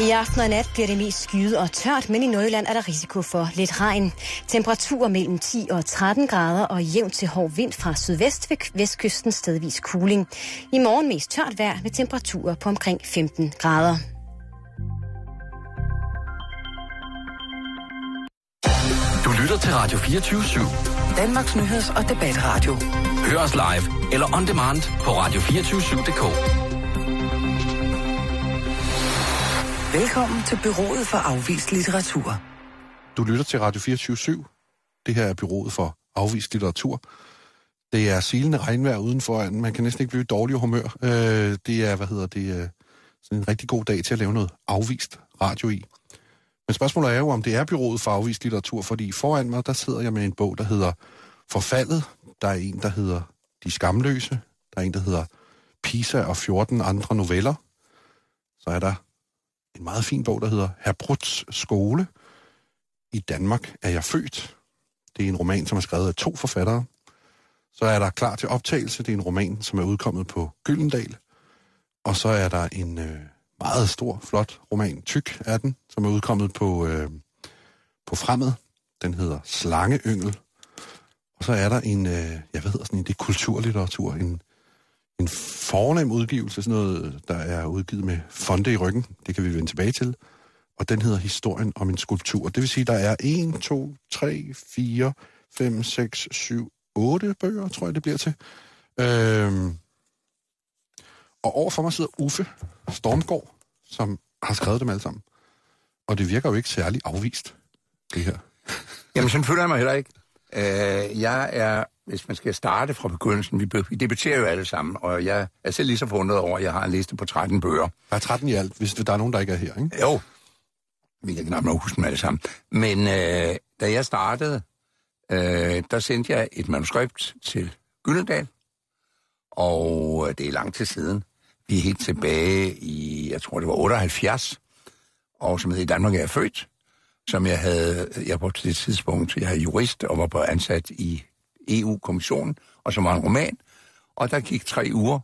I aften og nat bliver det mest skyet og tørt, men i Nordjylland er der risiko for lidt regn. Temperaturer mellem 10 og 13 grader og jævn til hård vind fra sydvest ved vestkysten stedvis kuling. I morgen mest tørt vejr med temperaturer på omkring 15 grader. Du lytter til Radio 24 /7. Danmarks Nyheds- og Debatradio. Hør os live eller on demand på radio247.dk. Velkommen til Byrået for Afvist Litteratur. Du lytter til Radio 24 Det her er Byrået for Afvist Litteratur. Det er silende regnvejr udenfor. Man kan næsten ikke blive i dårlig humør. Øh, det er, hvad hedder det, øh, sådan en rigtig god dag til at lave noget afvist radio i. Men spørgsmålet er jo, om det er Byrået for Afvist Litteratur, fordi foran mig, der sidder jeg med en bog, der hedder Forfaldet. Der er en, der hedder De Skamløse. Der er en, der hedder Pisa og 14 andre noveller. Så er der en meget fin bog, der hedder Herr Bruts skole. I Danmark er jeg født. Det er en roman, som er skrevet af to forfattere. Så er der Klar til optagelse. Det er en roman, som er udkommet på Gyldendal. Og så er der en øh, meget stor, flot roman, Tyk er den, som er udkommet på, øh, på Fremmed. Den hedder Slangeyngel. Og så er der en, øh, jeg ved sådan en, det er kulturlitteratur, en, en fornem udgivelse, sådan noget, der er udgivet med fonde i ryggen. Det kan vi vende tilbage til. Og den hedder Historien om en skulptur. Det vil sige, der er 1, 2, 3, 4, 5, 6, 7, 8 bøger, tror jeg, det bliver til. Øhm, og overfor mig sidder Uffe Stormgård, som har skrevet dem alle sammen. Og det virker jo ikke særlig afvist, det her. Jamen, sådan føler jeg mig heller ikke. Øh, jeg er, hvis man skal starte fra begyndelsen, vi, vi debatterer jo alle sammen, og jeg er selv lige så forundret over, at jeg har en liste på 13 bøger. Der er 13 i alt, hvis der er nogen, der ikke er her, ikke? Jo, vi kan knap nok huske dem alle sammen. Men øh, da jeg startede, øh, der sendte jeg et manuskript til Gyldendal, og øh, det er lang tid siden. Vi er helt tilbage i, jeg tror det var 78, og som i Danmark er jeg født, som jeg havde, jeg på det tidspunkt, jeg er jurist og var på ansat i EU-kommissionen, og som var en roman. Og der gik tre uger,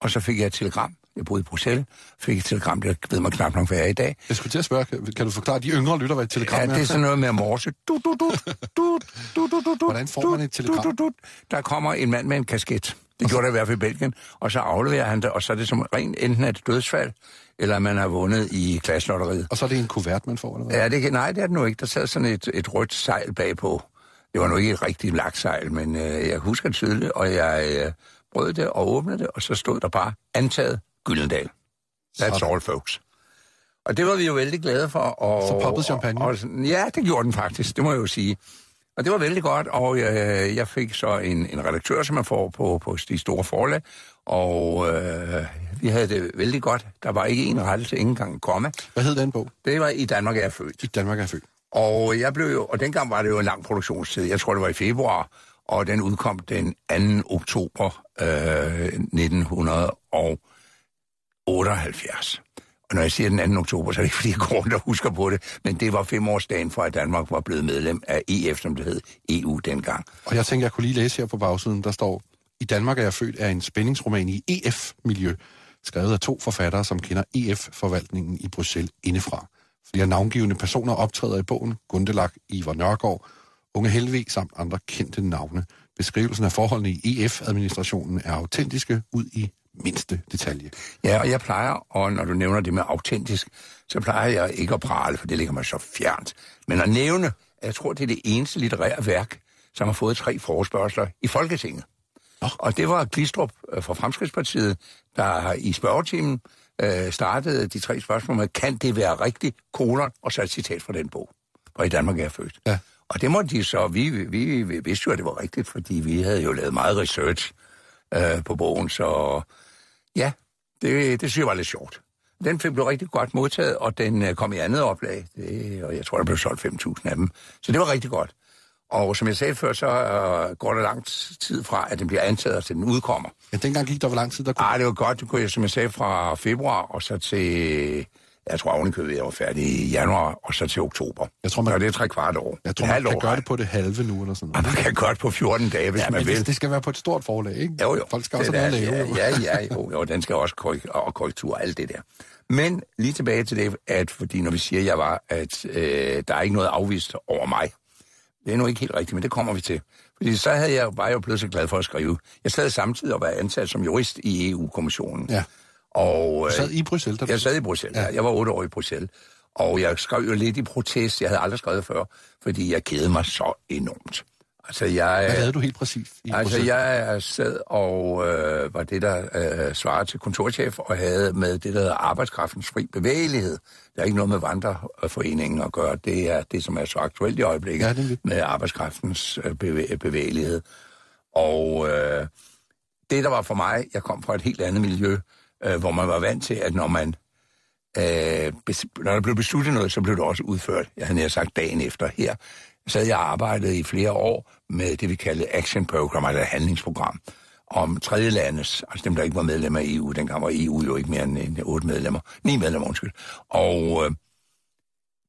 og så fik jeg et telegram. Jeg boede i Bruxelles, fik et telegram, det ved man knap nok, hvad jeg er i dag. Jeg skulle til at spørge, kan, du forklare de yngre lytter, hvad et telegram Ja, det er sådan noget med at morse. Du, du, du, du, du, du, du, du, Hvordan får man et telegram? Du, du, du. Der kommer en mand med en kasket. Det gjorde der i hvert fald i Belgien. Og så afleverer han det, og så er det som rent enten et dødsfald, eller man har vundet i klasselotteriet. Og så er det en kuvert, man får, eller hvad? Ja, det, nej, det er det nu ikke. Der sad sådan et, et rødt sejl bagpå. Det var nu ikke et rigtigt laksejl, men øh, jeg husker det tydeligt, og jeg øh, brød det og åbnede det, og så stod der bare antaget Gyldendal. That's Sådan. all, folks. Og det var vi jo vældig glade for. Og, Så poppede champagne? Og, og, ja, det gjorde den faktisk, det må jeg jo sige. Og det var vældig godt, og øh, jeg fik så en, en redaktør, som man får på, på de store forlag, og øh, vi havde det vældig godt. Der var ikke en rettelse, ikke engang en komma. Hvad hed den bog? Det var i Danmark er født. I Danmark er født. Og jeg blev jo, og dengang var det jo en lang produktionstid. Jeg tror, det var i februar, og den udkom den 2. oktober øh, 1978. Og når jeg siger den 2. oktober, så er det ikke, fordi jeg går rundt og husker på det, men det var femårsdagen for, at Danmark var blevet medlem af EF, som det hed, EU dengang. Og jeg tænker, jeg kunne lige læse her på bagsiden, der står, I Danmark er jeg født er en spændingsroman i EF-miljø, skrevet af to forfattere, som kender EF-forvaltningen i Bruxelles indefra. Flere navngivende personer optræder i bogen, Gundelak, Ivar Nørgaard, Unge Helvig samt andre kendte navne. Beskrivelsen af forholdene i EF-administrationen er autentiske ud i mindste detalje. Ja, og jeg plejer, og når du nævner det med autentisk, så plejer jeg ikke at prale, for det ligger mig så fjernt. Men at nævne, at jeg tror, det er det eneste litterære værk, som har fået tre forespørgseler i Folketinget. Og det var Glistrup øh, fra Fremskridspartiet, der i spørgetimen øh, startede de tre spørgsmål med, kan det være rigtigt, kolon, og så et citat fra den bog, hvor i Danmark er jeg født. Ja. Og det må de så, vi, vi, vi vidste jo, at det var rigtigt, fordi vi havde jo lavet meget research øh, på bogen, så ja, det, det synes jeg var lidt sjovt. Den fik blev rigtig godt modtaget, og den øh, kom i andet oplag, det, og jeg tror, der blev solgt 5.000 af dem. Så det var rigtig godt. Og som jeg sagde før, så øh, går der lang tid fra, at den bliver antaget, til den udkommer. Ja, dengang gik der hvor lang tid, der kunne... Ej, det var godt, det kunne jeg, som jeg sagde, fra februar og så til Jeg tror ovenikøbet, jeg var færdig i januar, og så til oktober. Jeg tror, man- og det er tre kvart år. Jeg tror, man kan år, gøre det på det halve nu, eller sådan Og noget. man kan gøre det på 14 dage, hvis Ja, man vil. det, det skal være på et stort forlag, ikke? Jo, jo. Folk skal også Det have noget at lave. jo. Ja, ja, jo, jo, den skal også korrek- og korrektur og alt det der. Men lige tilbage til det, at fordi når vi siger, at jeg var, at øh, der er ikke noget afvist over mig. Det er nu ikke helt rigtigt, men det kommer vi til. Fordi så havde jeg, var jeg jo blevet så glad for at skrive. Jeg sad samtidig og var ansat som jurist i EU-kommissionen. Ja. Og, Du øh, sad i Bruxelles, du... jeg sad i Bruxelles. Ja. Jeg var otte år i Bruxelles. Og jeg skrev jo lidt i protest. Jeg havde aldrig skrevet før, fordi jeg kedede mig så enormt. Altså, jeg, Hvad lavede du helt præcis i Altså, Bruxelles? jeg sad og øh, var det, der øh, svarede til kontorchef, og havde med det, der hedder arbejdskraftens fri bevægelighed. Der er ikke noget med vandreforeningen at gøre. Det er det, som er så aktuelt i øjeblikket Ja, det er med arbejdskraftens øh, bevæ- bevægelighed. Og øh, det, der var for mig, jeg kom fra et helt andet miljø, øh, hvor man var vant til, at når man øh, når der blev besluttet noget, så blev det også udført. Jeg havde nær sagt dagen efter her. Så havde jeg arbejdet i flere år med det, vi kaldte Action Program, altså eller handlingsprogram, om tredje landes, altså dem, der ikke var medlemmer af EU. Dengang var EU jo ikke mere end, otte medlemmer. Ni medlemmer, undskyld. Og øh,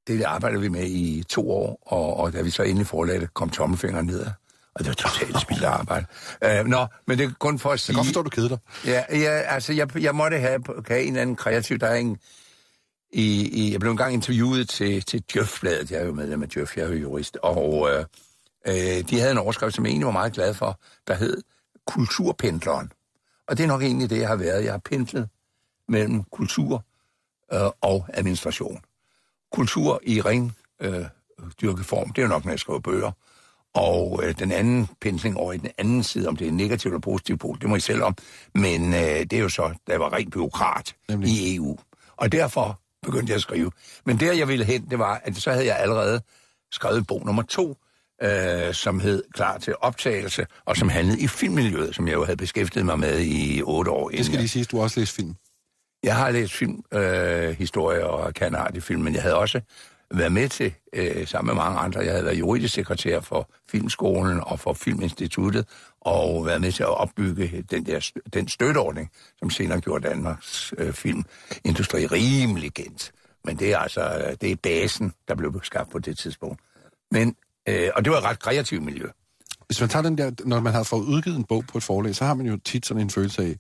det arbejdede vi med i to år, og, og da vi så endelig forlagte, kom tommelfingeren ned. Og det var totalt spild af arbejde. Øh, nå, men det er kun for at Jeg sige... kan godt forstå, du keder dig. Ja, ja altså, jeg, jeg måtte have, have en eller anden kreativ... Der er en, i, i, jeg blev engang interviewet til, til Djøf-bladet. Jeg er jo medlem af Djøf, jeg er jo jurist. Og øh, øh, de havde en overskrift, som jeg egentlig var meget glad for, der hed Kulturpendleren. Og det er nok egentlig det, jeg har været. Jeg har pendlet mellem kultur øh, og administration. Kultur i ren øh, dyrket form, det er jo nok, når jeg skriver bøger. Og øh, den anden pensling over i den anden side, om det er negativt eller positivt pol, det må I selv om. Men øh, det er jo så, jeg var rent byråkrat Nemlig. i EU. Og derfor begyndte jeg at skrive. Men der, jeg ville hen, det var, at så havde jeg allerede skrevet bog nummer to, øh, som hed Klar til optagelse, og som handlede i filmmiljøet, som jeg jo havde beskæftiget mig med i otte år. Det skal lige sige, at du har også læst film. jeg har læst film, øh, historie og kan art i film, men jeg havde også været med til, øh, sammen med mange andre, jeg havde været juridisk sekretær for Filmskolen og for Filminstituttet, og været med til at opbygge den der den støtteordning, som senere gjorde Danmarks øh, filmindustri rimelig kendt. Men det er altså, øh, det er basen, der blev skabt på det tidspunkt. Men, øh, og det var et ret kreativt miljø. Hvis man tager den der, når man har fået udgivet en bog på et forlag, så har man jo tit sådan en følelse af,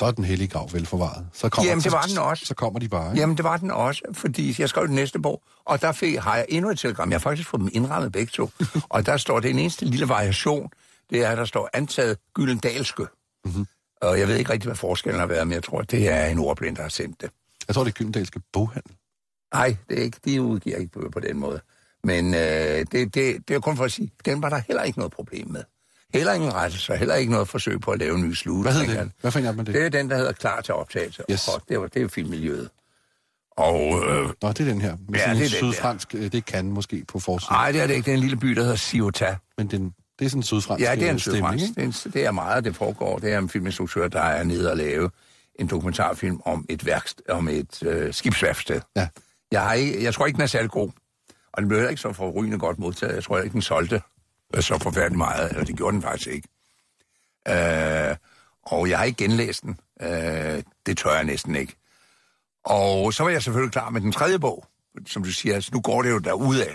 så er den hellige grav velforvaret. Så kommer, Jamen, det var den også. Så kommer de bare, ikke? Jamen, det var den også, fordi jeg skrev den næste bog, og der fik, har jeg endnu et telegram. Jeg har faktisk fået dem indrammet begge to. og der står, det en eneste lille variation, det er, at der står antaget Gyldendalske. Mm-hmm. Og jeg ved ikke rigtig, hvad forskellen har været, men jeg tror, det er en ordblind, der har sendt det. Jeg tror, det er Gyldendalske boghandel. Nej, det er ikke, de udgiver ikke bøger på den måde. Men øh, det, det, det er kun for at sige, den var der heller ikke noget problem med. Heller ingen rettelse, heller ikke noget forsøg på at lave en ny slut. Hvad hedder det? Hvad for en af dem er det? Det er den, der hedder Klar til optagelse. Yes. Og det, var, det er jo filmmiljøet. Og øh, Nå, det er den her. Med Ja, sådan det er den der. sydfransk, øh, det kan måske på forsiden. Nej, det er det ikke. Det er en lille by, der hedder Ciotat. Men den, det er sådan en sydfransk Ja, det er en øh, stemning, sydfransk. ikke? Det, er det er meget, det foregår. Det er en filminstruktør, der er nede og lave en dokumentarfilm om et, værkst, om et øh, skibsværksted. Ja. Jeg, har ikke, jeg tror ikke, den er særlig god. Og den blev heller ikke så forrygende godt modtaget. Jeg tror ikke, den solgte øh, så forfærdeligt meget. Eller det gjorde den faktisk ikke. Øh, og jeg har ikke genlæst den. Øh, det tør jeg næsten ikke. Og så var jeg selvfølgelig klar med den tredje bog. Som du siger, altså, nu går det jo derudad.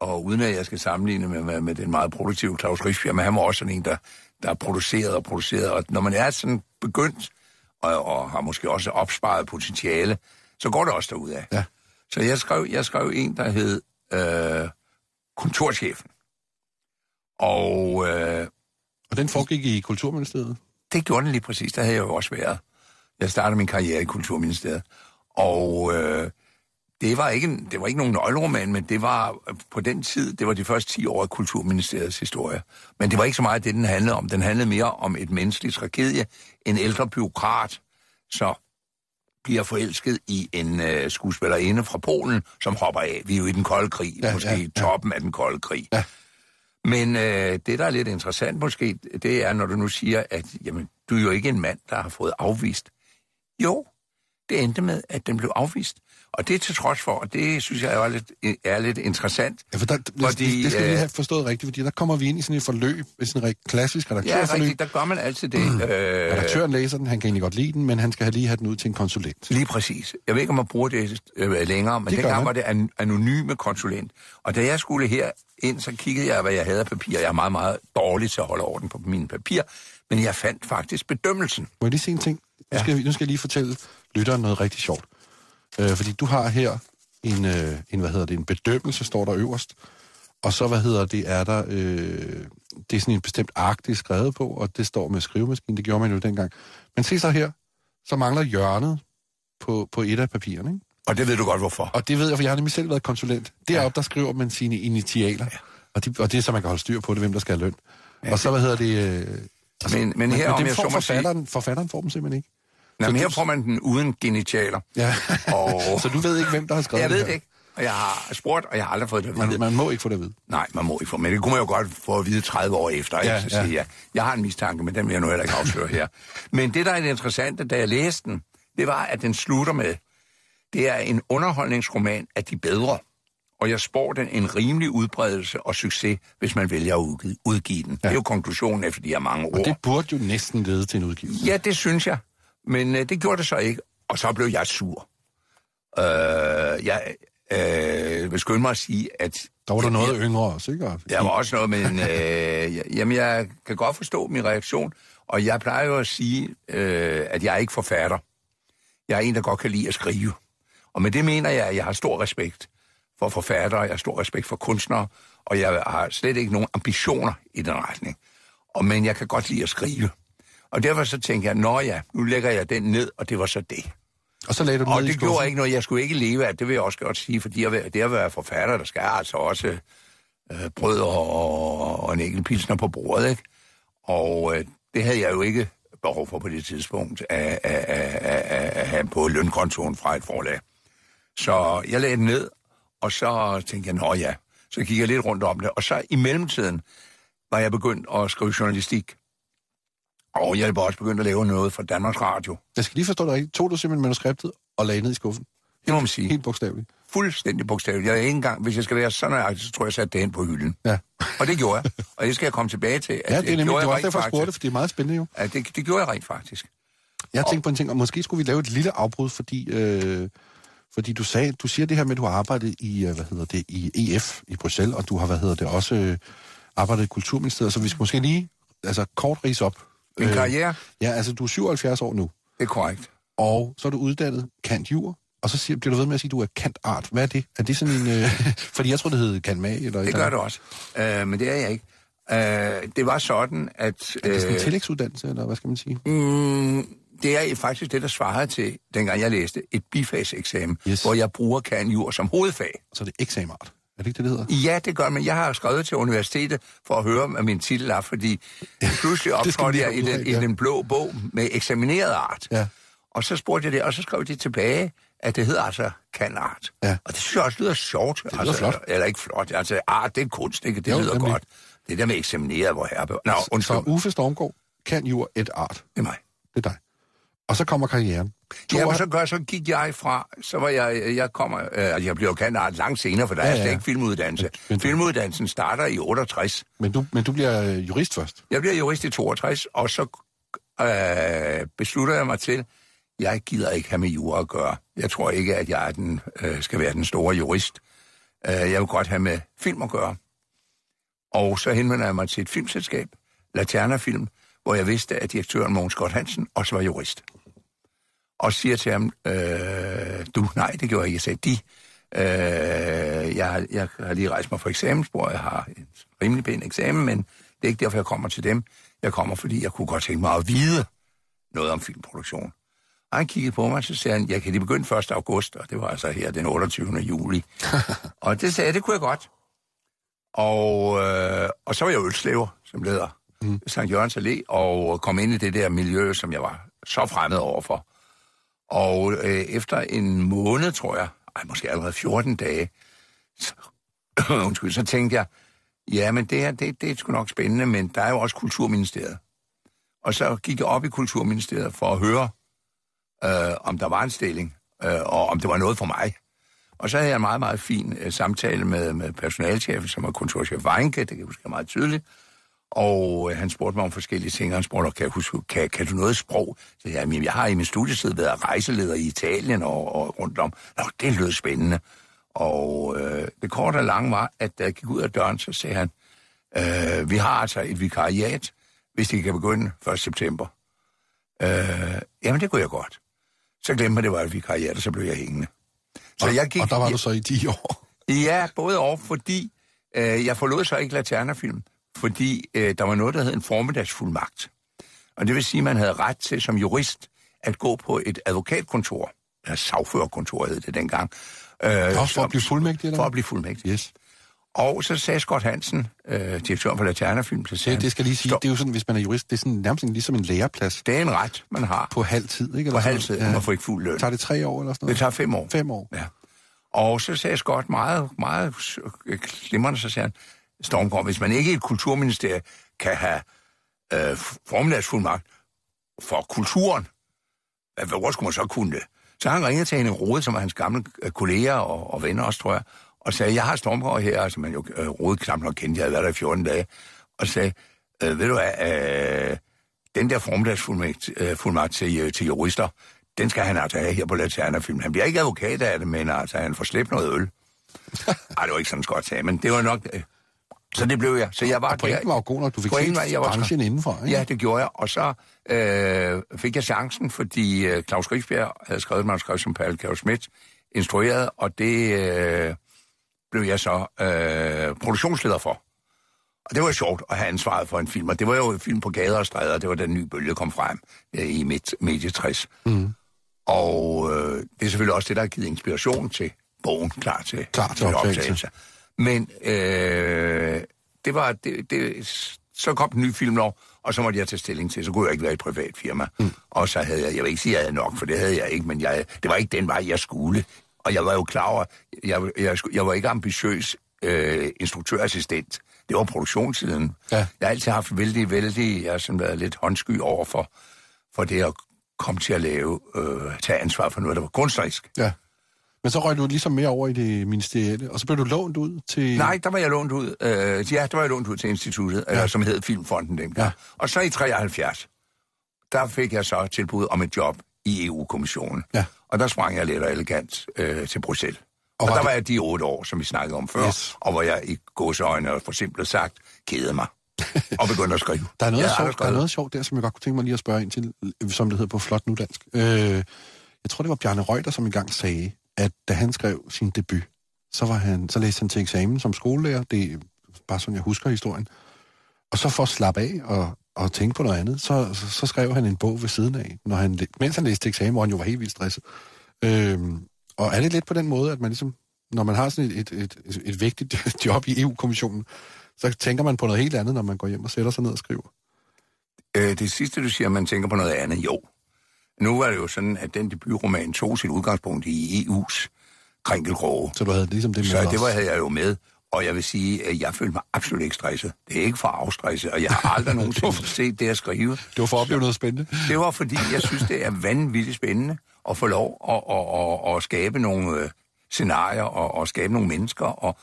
Og uden at jeg skal sammenligne med, med, med den meget produktive Claus Rigsbjerg, men han var også sådan en, der, der er produceret og produceret. Og når man er sådan begyndt, og, og har måske også opsparet potentiale, så går det også derudad. Ja. Så jeg skrev, jeg skrev en, der hed øh, Kontorchefen. Og øh, Og den foregik i Kulturministeriet. det gjorde den lige præcis. Der havde jeg jo også været. Jeg startede min karriere i Kulturministeriet. Og øh, det, var ikke, en- det var ikke nogen nøgleroman, men det var på den tid, det var de første 10 år af Kulturministeriets historie. Men det var ikke så meget det, den handlede om. Den handlede mere om et menneskeligt tragedie. En ældre byråkrat, så bliver forelsket i en øh, skuespillerinde fra Polen, som hopper af. Vi er jo i den kolde krig, Ja, måske ja. ja. toppen af den kolde krig. Ja. Men øh, det, der er lidt interessant måske, det er, når du nu siger, at jamen, du er jo ikke en mand, der har fået afvist. Jo, det endte med, at den blev afvist. Og det til trods for, og det synes jeg er lidt, er lidt interessant. Ja, for der, Fordi, det skal vi lige øh, have forstået rigtigt, fordi der kommer vi ind i sådan et forløb, sådan et klassisk Ja, redaktørforløb. rigtigt, der gør man altid det. Øh, Redaktøren læser den, han kan egentlig godt lide den, men han skal have lige have den ud til en konsulent. Lige præcis. Jeg ved ikke, om man bruger det øh, længere, men Det dengang var det an- anonyme konsulent. Og da jeg skulle her ind, så kiggede jeg, hvad jeg havde af papir. Jeg er meget, meget dårlig til at holde orden på mine papirer, men jeg fandt faktisk bedømmelsen. Må jeg lige se en ting? Nu Ja. skal, nu skal jeg lige fortælle lytteren noget rigtig sjovt. Øh, fordi du har her en, øh, en, hvad hedder det, en bedømmelse, står der øverst. Og så, hvad hedder det, er der, øh, det er sådan en bestemt ark, det er skrevet på, og det står med skrivemaskinen, det gjorde man jo dengang. Men se så her, så mangler hjørnet på, på et af papirerne, ikke? Og det ved du godt, hvorfor. Og det ved jeg, for jeg har nemlig selv været konsulent. Deroppe, der skriver man sine initialer. Ja. Og, de, og det er så, man kan holde styr på det, hvem der skal have løn. Ja, og så, hvad hedder det... Øh, altså, Men- men her, om det jeg får så må sige- forfatteren får dem simpelthen ikke. Jamen, så her du- får man den uden genitaler. Ja. Og så du ved ikke, hvem der har skrevet jeg ved det det ikke. Og jeg har spurgt, og jeg har aldrig fået det at vide. Man, man må ikke få det at vide. Nej, man må ikke få, men det kunne man jo godt få at vide 30 år efter. Ja, Ja, så ja. ja. Jeg, jeg har en mistanke, men den vil jeg nu heller ikke afsløre her. Men det, der er det interessante, da jeg læste den, det var, at den slutter med, det er en underholdningsroman af de bedre, og jeg spår den en rimelig udbredelse og succes, hvis man vælger at udgive, udgive den. Ja. Det er jo konklusionen efter de her mange ord. Og det burde jo næsten lede til en udgivelse. Ja, det synes jeg. Men øh, det gjorde det så ikke. Og så blev jeg sur. Øh, jeg øh, vil skynde mig at sige, at... Der var du noget yngre også, ikke? Jeg var også noget, men øh, jeg- jamen, jeg kan godt forstå min reaktion. Og jeg plejer jo at sige, øh, at jeg er ikke forfatter. Jeg er en, der godt kan lide at skrive. Og med det mener jeg, at jeg har stor respekt for forfattere, jeg har stor respekt for kunstnere, og jeg har slet ikke nogen ambitioner i den retning. Og, men jeg kan godt lide at skrive. Og derfor så tænker jeg, nå ja, nu lægger jeg den ned, og det var så det. Og så lagde du den Og det gjorde ikke noget, jeg skulle ikke leve af, det vil jeg også godt sige, fordi være- det at være forfatter, der skal altså også øh, brød og, og, og en enkelt pilsner på bordet, ikke? Og øh, det havde jeg jo ikke behov for på det tidspunkt at, at, at, at, at have på lønkontoen fra et forlag. Så jeg lagde den ned, og så tænkte jeg, nå ja, så gik jeg lidt rundt om det. Og så i mellemtiden var jeg begyndt at skrive journalistik. Og jeg var også begyndt at lave noget for Danmarks Radio. Jeg skal lige forstå det rigtigt. Tog du simpelthen manuskriptet og lagde ned i skuffen? Det må man sige. Helt bogstaveligt. Fuldstændig bogstaveligt. Jeg er ikke engang, hvis jeg skal være så nøjagtig, så tror jeg, jeg satte det hen på hylden. Ja. Og det gjorde jeg. Og det skal jeg komme tilbage til. At Ja, det er nemlig, det var også derfor, jeg spurgte, for det er meget spændende jo. Ja, det, det gjorde jeg rent faktisk. Jeg har tænkt på en ting, og måske skulle vi lave et lille afbrud, fordi, øh, fordi du sagde, du siger det her med, at du har arbejdet i, øh, hvad hedder det, i EF i Bruxelles, og du har, hvad hedder det, også øh, arbejdet i Kulturministeriet, så vi skal måske lige, altså kort rise op. Min karriere, Ja, altså du er 77 år nu, det er korrekt. og så er du uddannet kant jur, og så siger, bliver du ved med at sige, at du er kant art. Hvad er det? Er det sådan en... Øh, fordi jeg tror, det hed kant mag, eller... et Det eller gør andet. det også. Øh, men det er jeg ikke. Øh, det var sådan, at... Er det sådan en Øh, tillægsuddannelse, eller hvad skal man sige? mm, det er faktisk det, der svarede til, dengang jeg læste, et bifagseksamen, Yes. hvor jeg bruger kanjur som hovedfag. Så er det eksamart. Er det ikke det, det hedder? Ja, det gør men Jeg har skrevet til universitetet for at høre, hvad min titel er, fordi pludselig optrådte jeg i den, af, i ja. den blå bog med eksamineret art. Ja. Og så spurgte jeg det, og så skrev de tilbage, at det hedder altså kanart. Ja. Og det synes jeg også lyder sjovt. Det lyder altså, flot. Eller ikke flot. Altså, art, det er kunst, ikke? Det Jo, lyder nemlig. godt. Det der med eksamineret, hvor herre... Nå, Så undskyld. Uffe Stormgaard, kan jur et art. Det er mig. Det er dig. Og så kommer karrieren. To Ja, men så, gør, så gik jeg fra, så var jeg, jeg kommer, øh, altså jeg blev jo kandidat langt senere, for der Ja, ja, er slet ikke filmuddannelse. Men- men- Filmuddannelsen starter i 68. Men du, men du bliver øh, jurist først. Jeg bliver jurist i 62, og så øh, beslutter jeg mig til, jeg gider ikke have med jura at gøre. Jeg tror ikke, at jeg er den, øh, skal være den store jurist. Øh, jeg vil godt have med film at gøre. Og så henvender jeg mig til et filmselskab, Laterna Film, hvor jeg vidste, at direktøren Mogens Scott Hansen også var jurist. Og siger til ham, øh, du, nej, det gjorde jeg ikke. Jeg sagde, de. Øh, jeg, har, jeg har lige rejst mig for eksamensbord. Jeg har en rimelig pæn eksamen, men det er ikke derfor, jeg kommer til dem. Jeg kommer, fordi jeg kunne godt tænke mig at vide noget om filmproduktion. Og han kiggede på mig, og så sagde han, jeg kan lige begynde 1. august, og det var altså her den 28. juli. og det sagde jeg, det kunne jeg godt. Og, øh, og så var jeg ølslæver, som leder mm. St. Jørgens Allé, og kom ind i det der miljø, som jeg var så fremmed overfor. Og øh, efter en måned, tror jeg, ej, måske allerede 14 dage, så, undskyld, så tænkte jeg, ja, men det her, det, det er sgu nok spændende, men der er jo også Kulturministeriet. Og så gik jeg op i Kulturministeriet for at høre, øh, om der var en stilling, øh, og om det var noget for mig. Og så havde jeg en meget, meget fin øh, samtale med, med personalchefen, som var kontorchef Weinke, det kan jeg huske meget tydeligt. Og øh, han spurgte mig om forskellige ting, han spurgte, kan, jeg huske, kan, kan du noget sprog? Så jeg, jamen, jeg har i min studietid været rejseleder i Italien og, og rundt om. Nå, det lød spændende. Og øh, det korte og lange var, at da jeg gik ud af døren, så sagde han, øh, vi har altså et vikariat, hvis det kan begynde 1. september. Øh, jamen, det kunne jeg godt. Så glemte man, det var et vikariat, og så blev jeg hængende. Så og, jeg gik, og der var du så i 10 år. Ja, både over, fordi øh, jeg forlod så ikke Laterna-film, fordi øh, der var noget, der hed en formiddagsfuldmagt. Og det vil sige, at man havde ret til som jurist at gå på et advokatkontor, eller sagførerkontor hed det dengang. Øh, Også for at blive fuldmægtig? Eller? For at blive fuldmægtig. Yes. Og så sagde Scott Hansen, øh, direktør for Laterna Film, så sagde det, det skal lige sige, det er jo sådan, hvis man er jurist, det er sådan nærmest ligesom en læreplads. Det er en ret, man har. På halv tid, ikke? Eller på halv tid, ja. man får ikke fuld løn. Tager det tre år eller sådan noget? Det tager fem år. Fem år. Ja. Og så sagde Scott meget, meget glimrende, så sagde han, Stormgård, hvis man ikke i et kulturministerie kan have øh, formiddagsfuldmagt for kulturen, hvor skulle man så kunne det? Så han ringede til en Rode, som var hans gamle øh, kolleger og, og venner også, tror jeg, og sagde, jeg har Stormgård her, altså, som man jo øh, Rode knap nok kendte, jeg havde været der i 14 dage, og sagde, øh, ved du hvad, øh, den der formiddagsfuldmagt øh, fuldmagt til, øh, til jurister, den skal han altså have her på Laterna-film. Han bliver ikke advokat af det, men altså, han får slæbt noget øl. Ej, det var ikke sådan godt sagde, men det var nok... Øh, så det blev jeg. Så jeg var og pointen var jo god nok, du fik set jeg var branchen indenfor, ikke? Ja, det gjorde jeg. Og så øh, fik jeg chancen, fordi øh, Claus Rigsbjerg havde skrevet mig skrevet som Paul Kjær Schmidt, instrueret, og det øh, blev jeg så øh, produktionsleder for. Og det var sjovt at have ansvaret for en film, og det var jo en film på gader og stræder, det var den nye bølge kom frem øh, i midt, midt 60. Mm. Og øh, det er selvfølgelig også det, der har givet inspiration til bogen, klar til, klar til, til optagelse. Men øh, det var, det, det, så kom den nye filmlov, og så måtte jeg tage stilling til, så kunne jeg ikke være et privat firma. Mm. Og så havde jeg, jeg vil ikke sige, at jeg havde nok, for det havde jeg ikke, men jeg, det var ikke den vej, jeg skulle. Og jeg var jo klar over, jeg, jeg, jeg var ikke ambitiøs øh, instruktørassistent. Det var produktionssiden. Ja. Jeg har altid haft vældig, vældig, jeg har sådan været lidt håndsky over for, for det at komme til at lave, øh, tage ansvar for noget, der var kunstnerisk. Ja. Men så røg du ligesom mere over i det ministerielle, og så blev du lånt ud til... Nej, der var jeg lånt ud. Øh, ja, der var jeg lånt ud til instituttet, ja. eller, som hed Filmfonden dengang. Ja. Og så i 73, der fik jeg så tilbud om et job i EU-kommissionen. Ja. Og der sprang jeg lidt og elegant øh, til Bruxelles. Og, og der det... var jeg de otte år, som vi snakkede om før, yes. og hvor jeg i gåseøjne og for simpelt sagt kede mig og begyndte at skrive. der, er noget sjovt, der er noget sjovt der, som jeg godt kunne tænke mig lige at spørge ind til, som det hedder på flot nu dansk. Øh, jeg tror, det var Bjarne Reuter, som engang sagde, at da han skrev sin debut, så, var han, så læste han til eksamen som skolelærer. Det er bare sådan, jeg husker historien. Og så for at slappe af og, og tænke på noget andet, så, så, så skrev han en bog ved siden af, når han, mens han læste eksamen, hvor han jo var helt vildt stresset. Øhm, og er det lidt på den måde, at man ligesom, når man har sådan et, et, et, et, et vigtigt job i EU-kommissionen, så tænker man på noget helt andet, når man går hjem og sætter sig ned og skriver? Øh, det sidste, du siger, man tænker på noget andet, jo. Nu var det jo sådan, at den debutroman tog sit udgangspunkt i EU's krænkelgrove. Så du havde ligesom det med Så det var, havde jeg jo med. Og jeg vil sige, at jeg følte mig absolut ikke stresset. Det er ikke for at afstresse, og jeg har aldrig nogensinde set det at skrive. Det var for at opleve noget spændende? Det var, fordi jeg synes, det er vanvittigt spændende at få lov at, at, at, at skabe nogle øh, scenarier og, og skabe nogle mennesker og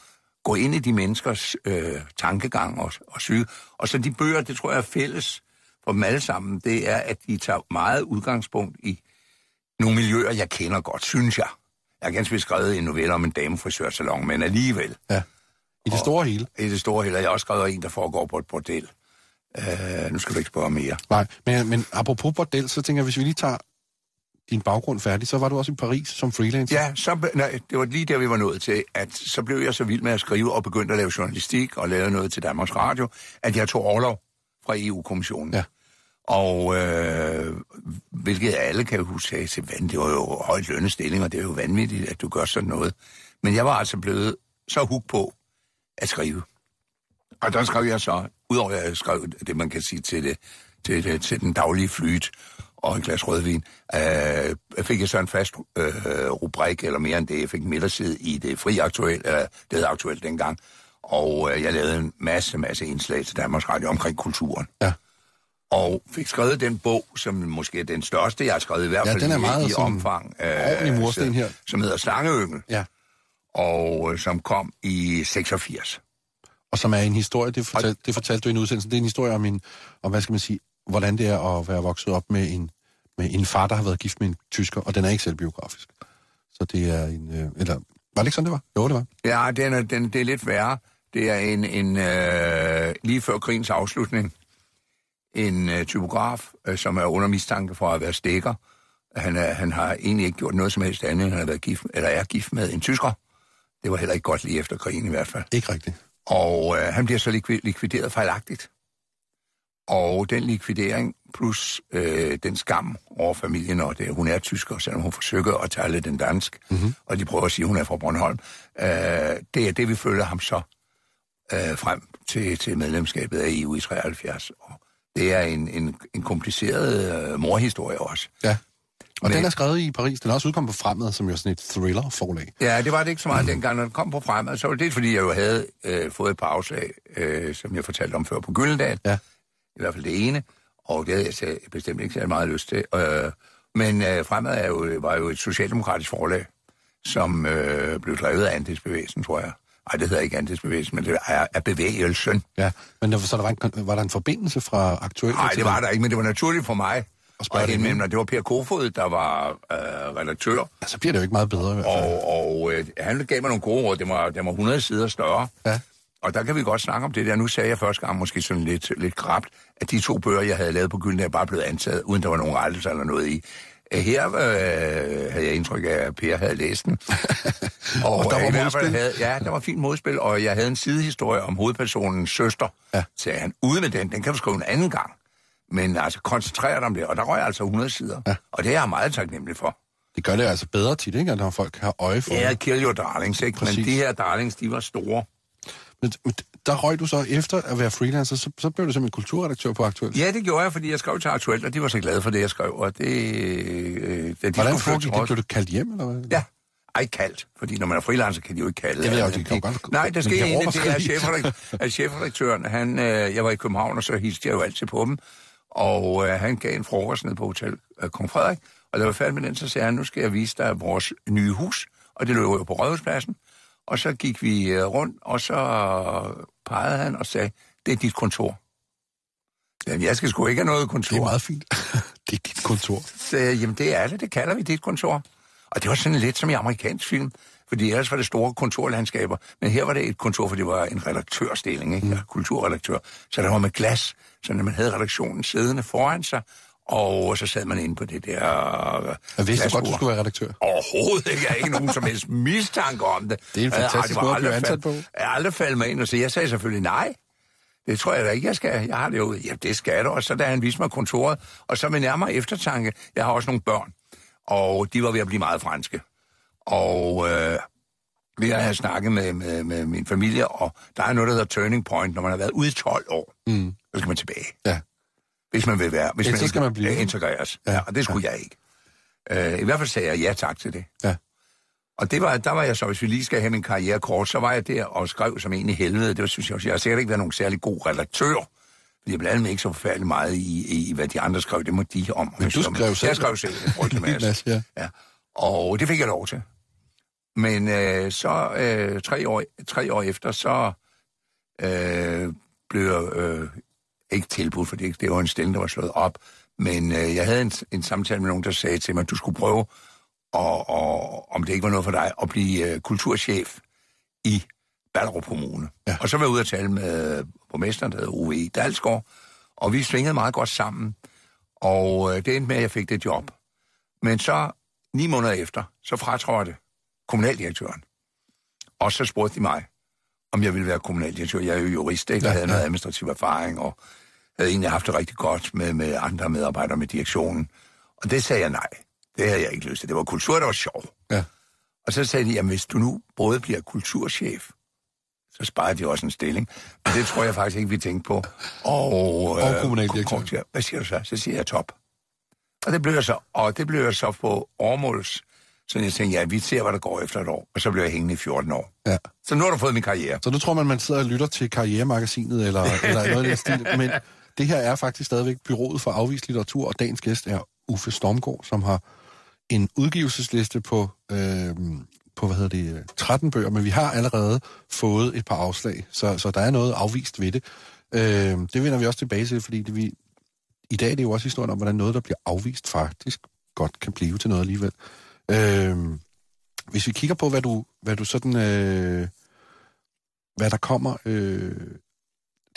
gå ind i de menneskers øh, tankegang og, og syge. Og så de bøger, det tror jeg er fælles for dem alle sammen, det er, at de tager meget udgangspunkt i nogle miljøer, jeg kender godt, synes jeg. Jeg har ganske skrevet en novelle om en damefrisørsalon, men alligevel. Ja. I det store hele? I det store hele. Jeg har også skrevet en, der foregår på et bordel. Uh, nu skal du ikke spørge mere. Nej, men, men apropos bordel, så tænker jeg, hvis vi lige tager din baggrund færdig, så var du også i Paris som freelancer. Ja, så, nej, det var lige der, vi var nået til, at så blev jeg så vild med at skrive og begyndte at lave journalistik og lave noget til Danmarks Radio, at jeg tog overlov fra EU-kommissionen. Ja. Og øh, hvilket alle kan huske til vand, det var jo højt lønnestilling, og det er jo vanvittigt, at du gør sådan noget. Men jeg var altså blevet så hug på at skrive. Og der skrev jeg så, udover at jeg skrev det, man kan sige til, det, til, det, til den daglige flyt og et glas rødvin, øh, fik jeg så en fast øh, rubrik, eller mere end det. Jeg fik en midterside i det fri aktuelt, eller det hed aktuelt dengang. Og øh, jeg lavede en masse, masse indslag til Danmarks Radio omkring kulturen. Ja. Og fik skrevet den bog, som måske er den største, jeg har skrevet i hvert Ja, fald den er i- meget i omfang. ordentlig mursten her. Som hedder Slangeyngel, Ja. og øh, som kom i 86. Og som er en historie, det, fortal, det fortalte du i en udsendelse, det er en historie om, en, om hvad skal man sige, hvordan det er at være vokset op med en, med en far, der har været gift med en tysker, og den er ikke selvbiografisk. Så det er en, øh, eller, var det ikke sådan, det var? Jo, det var. Ja, den er, den, det er lidt værre. Det er en, en øh, lige før krigens afslutning, en øh, typograf, øh, som er under mistanke for at være stikker. Han, er, han har egentlig ikke gjort noget som helst andet, end han har været gift, eller er gift med en tysker. Det var heller ikke godt lige efter krigen i hvert fald. Ikke rigtigt. Og øh, han bliver så likvi- likvideret fejlagtigt. Og den likvidering plus øh, den skam over familien, og det, hun er tysker, selvom hun forsøger at tale den dansk, mm-hmm. og de prøver at sige, at hun er fra Bornholm, øh, det er det, vi følger ham så øh, frem til, til medlemskabet af EU i 73. Og det er en, en, en kompliceret øh, morhistorie også. Ja. Og Men- den er skrevet i Paris. Den er også udkommet på Fremad, som jo er sådan et thriller-forlag. Ja, det var det ikke så meget mm. dengang, når den kom på fremad. Så var det dels, fordi jeg jo havde øh, fået et par afslag, øh, som jeg fortalte om før på Gyldendal. Ja. I hvert fald det ene. Og det havde jeg så bestemt ikke særlig meget lyst til. Øh, men øh, fremad er jo, var jo et socialdemokratisk forlag, som øh, blev drevet af andelsbevægelsen, tror jeg. Nej, det hedder ikke andelsbevægelsen, men det er, er bevægelsen. Ja, men der, så der var, en, var der en forbindelse fra aktuelt? Nej, det var der ikke, men det var naturligt for mig. Og spørge Og det. Det var Per Kofod, der var øh, redaktør. Ja, så bliver det jo ikke meget bedre i hvert fald. Og, og øh, han gav mig nogle gode råd. Det var, det var 100 sider større. Ja. Og der kan vi godt snakke om det der. Nu sagde jeg første gang måske sådan lidt, lidt grabt, at de to bøger, jeg havde lavet på Gyldendal, bare blevet antaget, uden der var nogen rettelser eller noget i. Øh, Her øh, havde jeg indtryk af, at Per havde læst den. og, Og der var fald modspil? Havde, ja, der var fint modspil, og jeg havde en sidehistorie om hovedpersonens søster, Ja. sagde han. Ude med den, den kan du skrive en anden gang. Men altså, koncentrer dig om det. Og der røg altså 100 sider. Ja. Og det er jeg meget taknemmelig for. Det gør det altså bedre tit, ikke? At når folk har øje for Ja, det. kill your darlings, ikke? Præcis. Men de her darlings, de var store. Men, men der røg du så efter at være freelancer, så, så blev du simpelthen kulturredaktør på Aktuelt. Ja, det gjorde jeg, fordi jeg skrev til Aktuelt, og de var så glade for det, jeg skrev. Og det... Øh, da de Hvordan foregik det? Blev du kaldt hjem, eller hvad? Ja, ej kaldt, fordi når man er freelancer, kan de jo ikke kalde. Det ved jeg jo, Øh, de kan godt- Nej, der sker råber det er chefredaktøren, at chefredaktøren, han, øh, jeg var i København, og så hilste jeg jo altid på dem, og øh, han gav en frokost ned på Hotel øh, Kong Frederik, og da jeg var færdig med den, så sagde han, nu skal jeg vise dig vores nye hus, og det lå jo på Rådhuspladsen, og så gik vi øh, rundt, og så pegede han og sagde, det er dit kontor. Jamen, jeg skal sgu ikke have noget kontor. Det er meget fint. det er dit kontor. Så, øh, jamen, det er det. Det kalder vi dit kontor. Og det var sådan lidt som i amerikansk film. Fordi ellers var det store kontorlandskaber. Men her var det et kontor, for det var en redaktørstilling, ikke? Mm. kulturredaktør. Så der var med glas, så når man havde redaktionen siddende foran sig, og så sad man inde på det der Jeg vidste godt, glasbord. du skulle være redaktør. Overhovedet ikke. Jeg har ikke nogen som helst mistanke om det. Det er en fantastisk måde at blive ansat på. Jeg har aldrig faldet mig ind og så jeg sagde selvfølgelig nej. Det tror jeg da ikke, jeg skal. Jeg har det jo. Ja, det skal du. Og så da han viste mig kontoret, og så med nærmere eftertanke, jeg har også nogle børn, og de var ved at blive meget franske. Og øh, ved at have snakket med, med, med min familie, og der er noget, der hedder turning point, når man har været ude i 12 år. Mm. Så skal man tilbage. Ja. Hvis man vil være, hvis Ja, man, så skal man blive. integreres. Ja, Ja, og det skulle jeg ikke. Øh, I hvert fald sagde jeg ja tak til det. Ja. Og det var, der var jeg så, hvis vi lige skal have min karriere kort, så var jeg der og skrev som en i helvede. Det var, synes jeg også. Jeg har sikkert ikke været nogen særlig god redaktør. Fordi jeg blandede mig ikke så forfærdeligt meget i, i, hvad de andre skrev. Det må de om. Men du skrev selv. Jeg skrev selv en frygtelig masse, ja. ja. Og det fik jeg lov til. Men øh, så øh, tre, år, tre år efter, så øh, blev jeg øh, ikke tilbudt, for det, det var en stilling, der var slået op. Men øh, jeg havde en, en samtale med nogen, der sagde til mig, at du skulle prøve, og, og, om det ikke var noget for dig, at blive øh, kulturchef i Ballerup Kommune. Ja. Og så var jeg ude at tale med borgmesteren, der hedder Ove E. Dalsgaard, og vi svingede meget godt sammen. Og øh, det endte med, at jeg fik det job. Men så, ni måneder efter, så fratrådte kommunaldirektøren. Og så spurgte de mig, om jeg ville være kommunaldirektør. Jeg er jo jurist, ikke? Jeg havde noget administrativ erfaring, og havde egentlig haft det rigtig godt med, med andre medarbejdere med direktionen. Og det sagde jeg nej. Det havde jeg ikke lyst til. Det var kultur, der var sjov. Ja. Og så sagde de, jamen hvis du nu både bliver kulturchef, så sparer de også en stilling. Men det tror jeg faktisk ikke, vi tænkte på. Og, Og kommunaldirektør. kort- Hvad siger du så? Så siger jeg top. Og det blev jeg så, og det blev jeg så på årmåls. Så jeg tænkte, ja, vi ser, hvad der går efter et år. Og så blev jeg hængende i 14 år. ja. Så nu har du fået min karriere. Så nu tror man, man sidder og lytter til Karrieremagasinet, eller, eller noget af den stil. Men, det her er faktisk stadigvæk Byrået for Afvist Litteratur, og dagens gæst er Uffe Stormgaard, som har en udgivelsesliste på, øh, på hvad hedder det, 13 bøger, men vi har allerede fået et par afslag, så, så der er noget afvist ved det. Øh, det vender vi også tilbage til, fordi det, vi, i dag er det jo også historien om, hvordan noget, der bliver afvist, faktisk godt kan blive til noget alligevel. Øh, hvis vi kigger på, hvad du, hvad du sådan... Øh, hvad der kommer... Øh,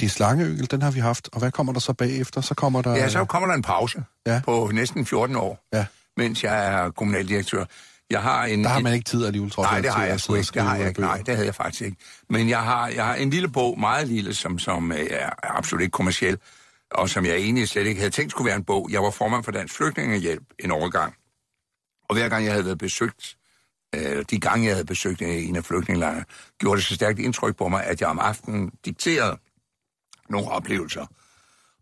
det er slangeøl, den har vi haft, og hvad kommer der så bagefter? Så kommer der... Ja, så kommer der en pause Ja. på næsten 14 år, Ja. mens jeg er kommunaldirektør. Jeg har en, Der har man ikke tid alligevel, trods Nej, alt, det har jeg sgu ikke. Det har jeg ikke. Nej, det havde jeg faktisk ikke. Men jeg har, jeg har en lille bog, meget lille, som, som øh, er absolut ikke kommersiel, og som jeg egentlig slet ikke havde tænkt skulle være en bog. Jeg var formand for Dansk Flygtningehjælp en overgang. Og hver gang jeg havde været besøgt, øh, de gange jeg havde besøgt en af flygtningelejrene, gjorde det så stærkt indtryk på mig, at jeg om aftenen dikterede nogle oplevelser.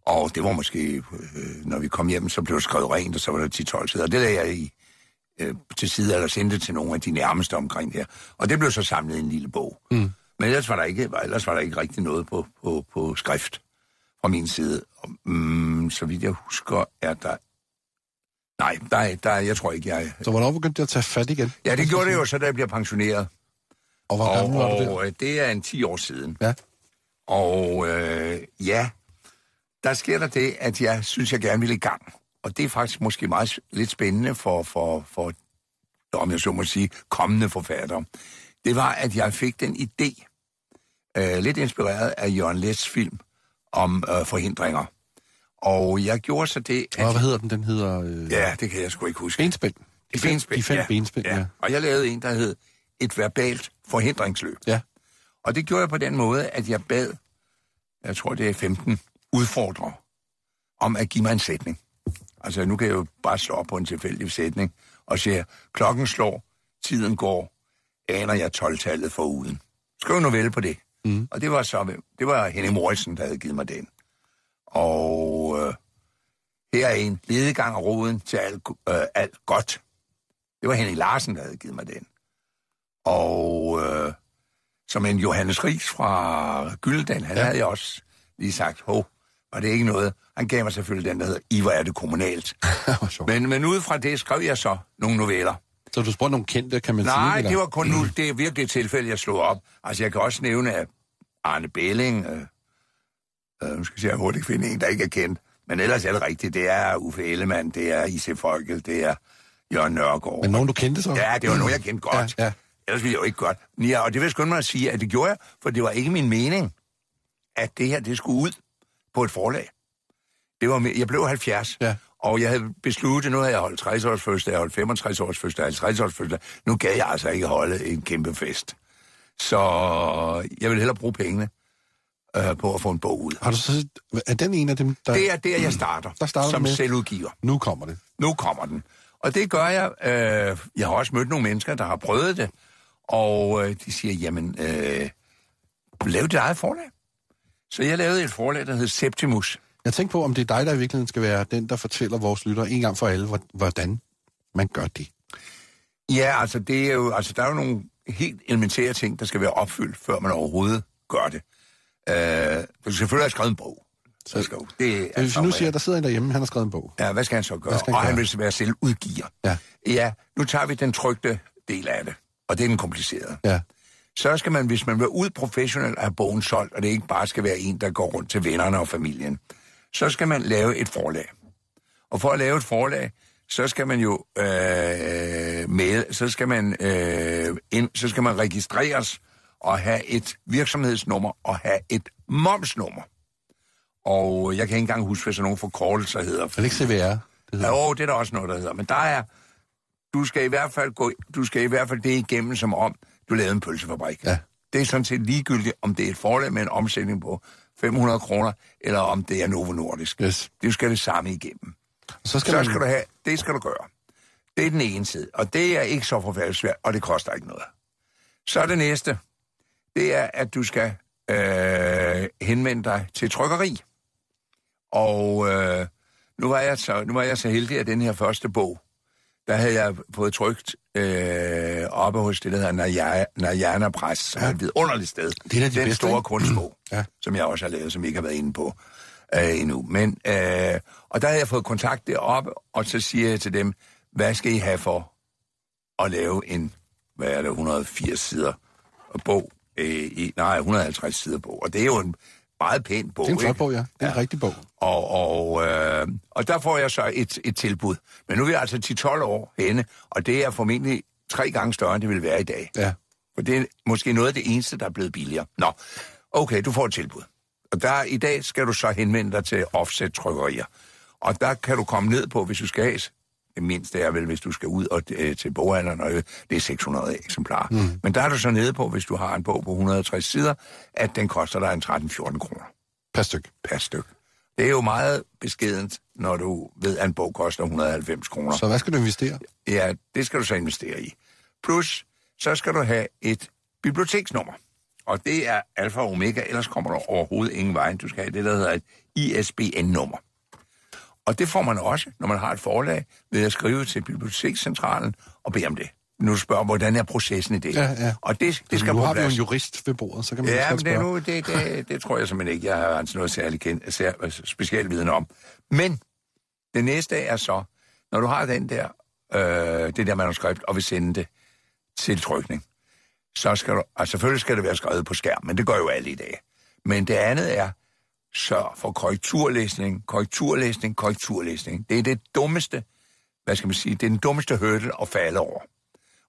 Og det var måske, øh, når vi kom hjem, så blev det skrevet rent, og så var der 10-12 sider. Det lagde jeg i, øh, til side, eller sendte til nogle af de nærmeste omkring her. Og det blev så samlet i en lille bog. Mm. Men ellers var, der ikke, ellers var der ikke rigtig noget på, på, på skrift fra min side. Og, mm, så vidt jeg husker, er der... Nej, er- der, er- jeg tror ikke, jeg... Så hvornår begyndte det at tage fat igen? Ja, det gjorde det jo, så da jeg bliver pensioneret. Og hvor Og, gammel var du der? og øh, det er en 10 år siden. Ja. Og øh, ja, der sker der det, at jeg synes, jeg gerne vil i gang. Og det er faktisk måske meget lidt spændende for, for, for, om jeg så må sige, kommende forfattere. Det var, at jeg fik den idé, øh, lidt inspireret af Jørgen Lets film om øh, forhindringer. Og jeg gjorde så det, at... Og hvad hedder den? Den hedder... Øh, Ja, det kan jeg sgu ikke huske. Benspænd. De benspænd, De fem ja. benspænd, ja. Og jeg lavede en, der hed Et verbalt forhindringsløb. Ja. Og det gjorde jeg på den måde, at jeg bad, jeg tror det er 15 udfordrere, om at give mig en sætning. Altså nu kan jeg jo bare slå op på en tilfældig sætning og sige, klokken slår, tiden går, aner jeg 12-tallet for uden. Skriv en novelle på det. Mm. Og det var så, det var Henning Moritzen, der havde givet mig den. Og øh, her er en ledegang af roden til alt, øh, alt godt. Det var Henning Larsen, der havde givet mig den. Og øh, som en Johannes Ries fra Gyldendal, han ja. havde jeg også lige sagt, hov, var det ikke noget? Han gav mig selvfølgelig den, der hedder, I hvor er det kommunalt. Men, men ud fra det skrev jeg så nogle noveller. Så du spurgte nogle kendte, kan man sige? Nej, det var kun nu, det er virkelig et tilfælde, jeg slog op. Altså, jeg kan også nævne, at Arne Belling, øh, øh, nu skal jeg hurtigt finde en, der ikke er kendt, men ellers er det rigtigt, det er Uffe Ellemann, det er I.C. Folkel, det er Jørgen Nørgaard. Men nogen, du kendte så? Ja, det var nogen, jeg kendte godt. Ja, ja. Ellers ville jeg jo ikke godt. Ja, og det vil jeg skynde mig at sige, at det gjorde jeg, for det var ikke min mening, at det her, det skulle ud på et forlag. Det var, jeg blev 70, Ja. og jeg havde besluttet, nu havde jeg holdt 60 års fødselsdag, jeg holdt 65 års fødselsdag, 50 års fødselsdag. Nu gad jeg altså ikke holde en kæmpe fest. Så jeg vil hellere bruge pengene øh, på at få en bog ud. Har du så... Er den en af dem, der... Det er der, jeg starter, Der starter som med? selvudgiver. Nu kommer det. Nu kommer den. Og det gør jeg. Øh, jeg har også mødt nogle mennesker, der har prøvet det, og øh, de siger, jamen, øh, lav dit eget forlag. Så jeg lavede et forlag, der hed Septimus. Jeg tænker på, om det er dig, der i virkeligheden skal være den, der fortæller vores lyttere en gang for alle, hvor- hvordan man gør det. Ja, altså, det er jo, altså, der er jo nogle helt elementære ting, der skal være opfyldt, før man overhovedet gør det. Øh, du skal selvfølgelig have skrevet en bog. Så skal, det Så hvis vi nu siger, at der sidder en derhjemme, han har skrevet en bog. Ja, hvad skal han så gøre? Han og han vil være selv udgiver. Ja. Ja, nu tager vi den trygte del af det, og det er den komplicerede. Ja. så skal man, hvis man vil ud professionelt, have bogen solgt, og det ikke bare skal være en, der går rundt til vennerne og familien, så skal man lave et forlag. Og for at lave et forlag, så skal man jo øh, med, så skal man, øh, ind, så skal man registreres og have et virksomhedsnummer og have et momsnummer. Og jeg kan ikke engang huske, hvad sådan nogle forkortelser hedder. Er det ikke CVR? Det hedder. Jo, det er der også noget, der hedder. Men der er, du skal i hvert fald gå, du skal i hvert fald det igennem, som om du lavede en pølsefabrik. Ja. Det er sådan set ligegyldigt, om det er et forlag med en omsætning på 500 kroner, eller om det er Novo Nordisk. Yes. Du skal det samme igennem. Så skal Så man... skal du have, det skal du gøre. Det er den ene side, og det er ikke så forfærdeligt svært, og det koster ikke noget. Så er det næste, det er, at du skal øh, henvende dig til trykkeri. Og øh, nu, var jeg så, nu var jeg så heldig, at den her første bog, der havde jeg fået trygt øh, oppe hos det, der hedder Narjana Press, er et vidunderligt sted. Det er de den bedste, store ikke? kunstbog, Ja. som jeg også har lavet, som I ikke har været inde på. øh, endnu. Men, øh, og der har jeg fået kontakt deroppe, og så siger jeg til dem, hvad skal I have for at lave en, hvad er det, 180 sider bog, øh, i, nej, 150 sider bog, og det er jo en meget pæn bog. Det er en flot bog, ja. Det er en Ja. rigtig bog. Og, og, øh, og der får jeg så et, et tilbud. Men nu er jeg altså 10-12 år henne, og det er formentlig tre gange større, end det vil være i dag. Ja. For det er måske noget af det eneste, der er blevet billigere. Nå, okay, du får et tilbud. Og der, i dag skal du så henvende dig til offset-trykkerier. Og der kan du komme ned på, hvis du skal have, mindste er vel, hvis du skal ud og, øh, til boghandleren, og øh, det er 600 eksemplarer. Mm. Men der er du så nede på, hvis du har en bog på 160 sider, at den koster dig en 13-14 kroner Per styk. per styk. Det er jo meget beskedent, når du ved, at en bog koster 190 kroner. Så hvad skal du investere? Ja, det skal du så investere i. Plus, så skal du have et biblioteksnummer. Og det er alfa og omega, ellers kommer der overhovedet ingen vej. Du skal have det, der hedder et ISBN-nummer. Og det får man også, når man har et forlag, ved at skrive til Bibliotekscentralen og bede om det. Nu spørger, hvordan er processen i det? Ja, ja. Og det, det skal nu har vi jo en plads. jurist ved bordet, så kan man Ja, men det, nu, det, det, det tror jeg simpelthen ikke, jeg har altså noget særligt kendt, sær, specielt viden om. Men det næste er så, når du har den der, øh, det der manuskript, og vil sende det til trykning, så skal du, altså selvfølgelig skal det være skrevet på skærm, men det gør jo alle i dag. Men det andet er, sørg for korrekturlæsning, korrekturlæsning, korrekturlæsning. Det er det dummeste, hvad skal man sige, det er den dummeste hurdle at falde over.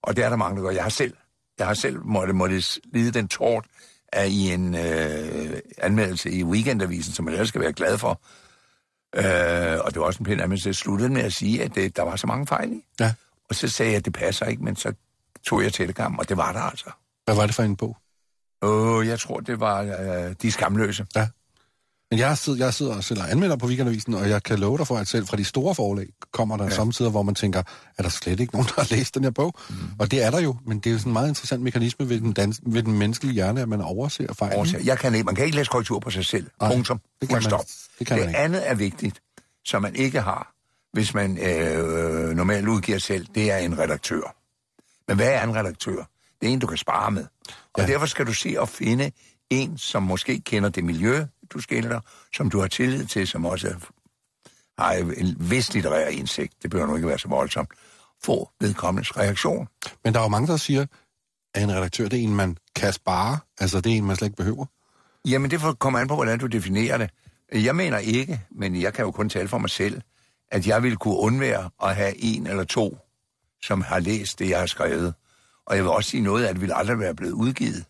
Og det er der mange, der gør. Jeg har selv, jeg har selv måtte, måtte lide den tårt af i en øh, anmeldelse i Weekendavisen, som jeg ellers skal være glad for. Øh, og det var også en pæn anmeldelse. Jeg sluttede med at sige, at det, der var så mange fejl i. Ja. Og så sagde jeg, at det passer ikke, men så tog jeg telegram, og det var der altså. Hvad var det for en bog? Øh, jeg tror, det var øh, De Skamløse. Men jeg sidder, jeg sidder og sælger anmelder på Weekendavisen, og jeg kan love dig for, at selv fra de store forlag kommer der ja. Samtidig, hvor man tænker, er der slet ikke nogen, der har læst den her bog? Mm. Og det er der jo, men det er jo sådan en meget interessant mekanisme ved den, dans, ved den menneskelige hjerne, at man overser fejlen. Årsager. Jeg kan ikke, man kan ikke læse korrektur på sig selv. Nej, Punktum. det kan man- stop. det kan man det ikke. andet er vigtigt, som man ikke har, hvis man øh, normalt udgiver selv, det er en redaktør. Men hvad er en redaktør? Det er en, du kan spare med. Og Ja. derfor skal du se og finde en, som måske kender det miljø, du skildrer, som du har tillid til, som også har en vis litterær indsigt. Det behøver nu ikke være så voldsomt. Få vedkommendes reaktion. Men der er jo mange, der siger, at en redaktør, det er en, man kan spare. Altså, det er en, man slet ikke behøver. Jamen, det får- kommer an på, hvordan du definerer det. Jeg mener ikke, men jeg kan jo kun tale for mig selv, at jeg ville kunne undvære at have en eller to, som har læst det, jeg har skrevet. Og jeg vil også sige noget at det ville aldrig være blevet udgivet,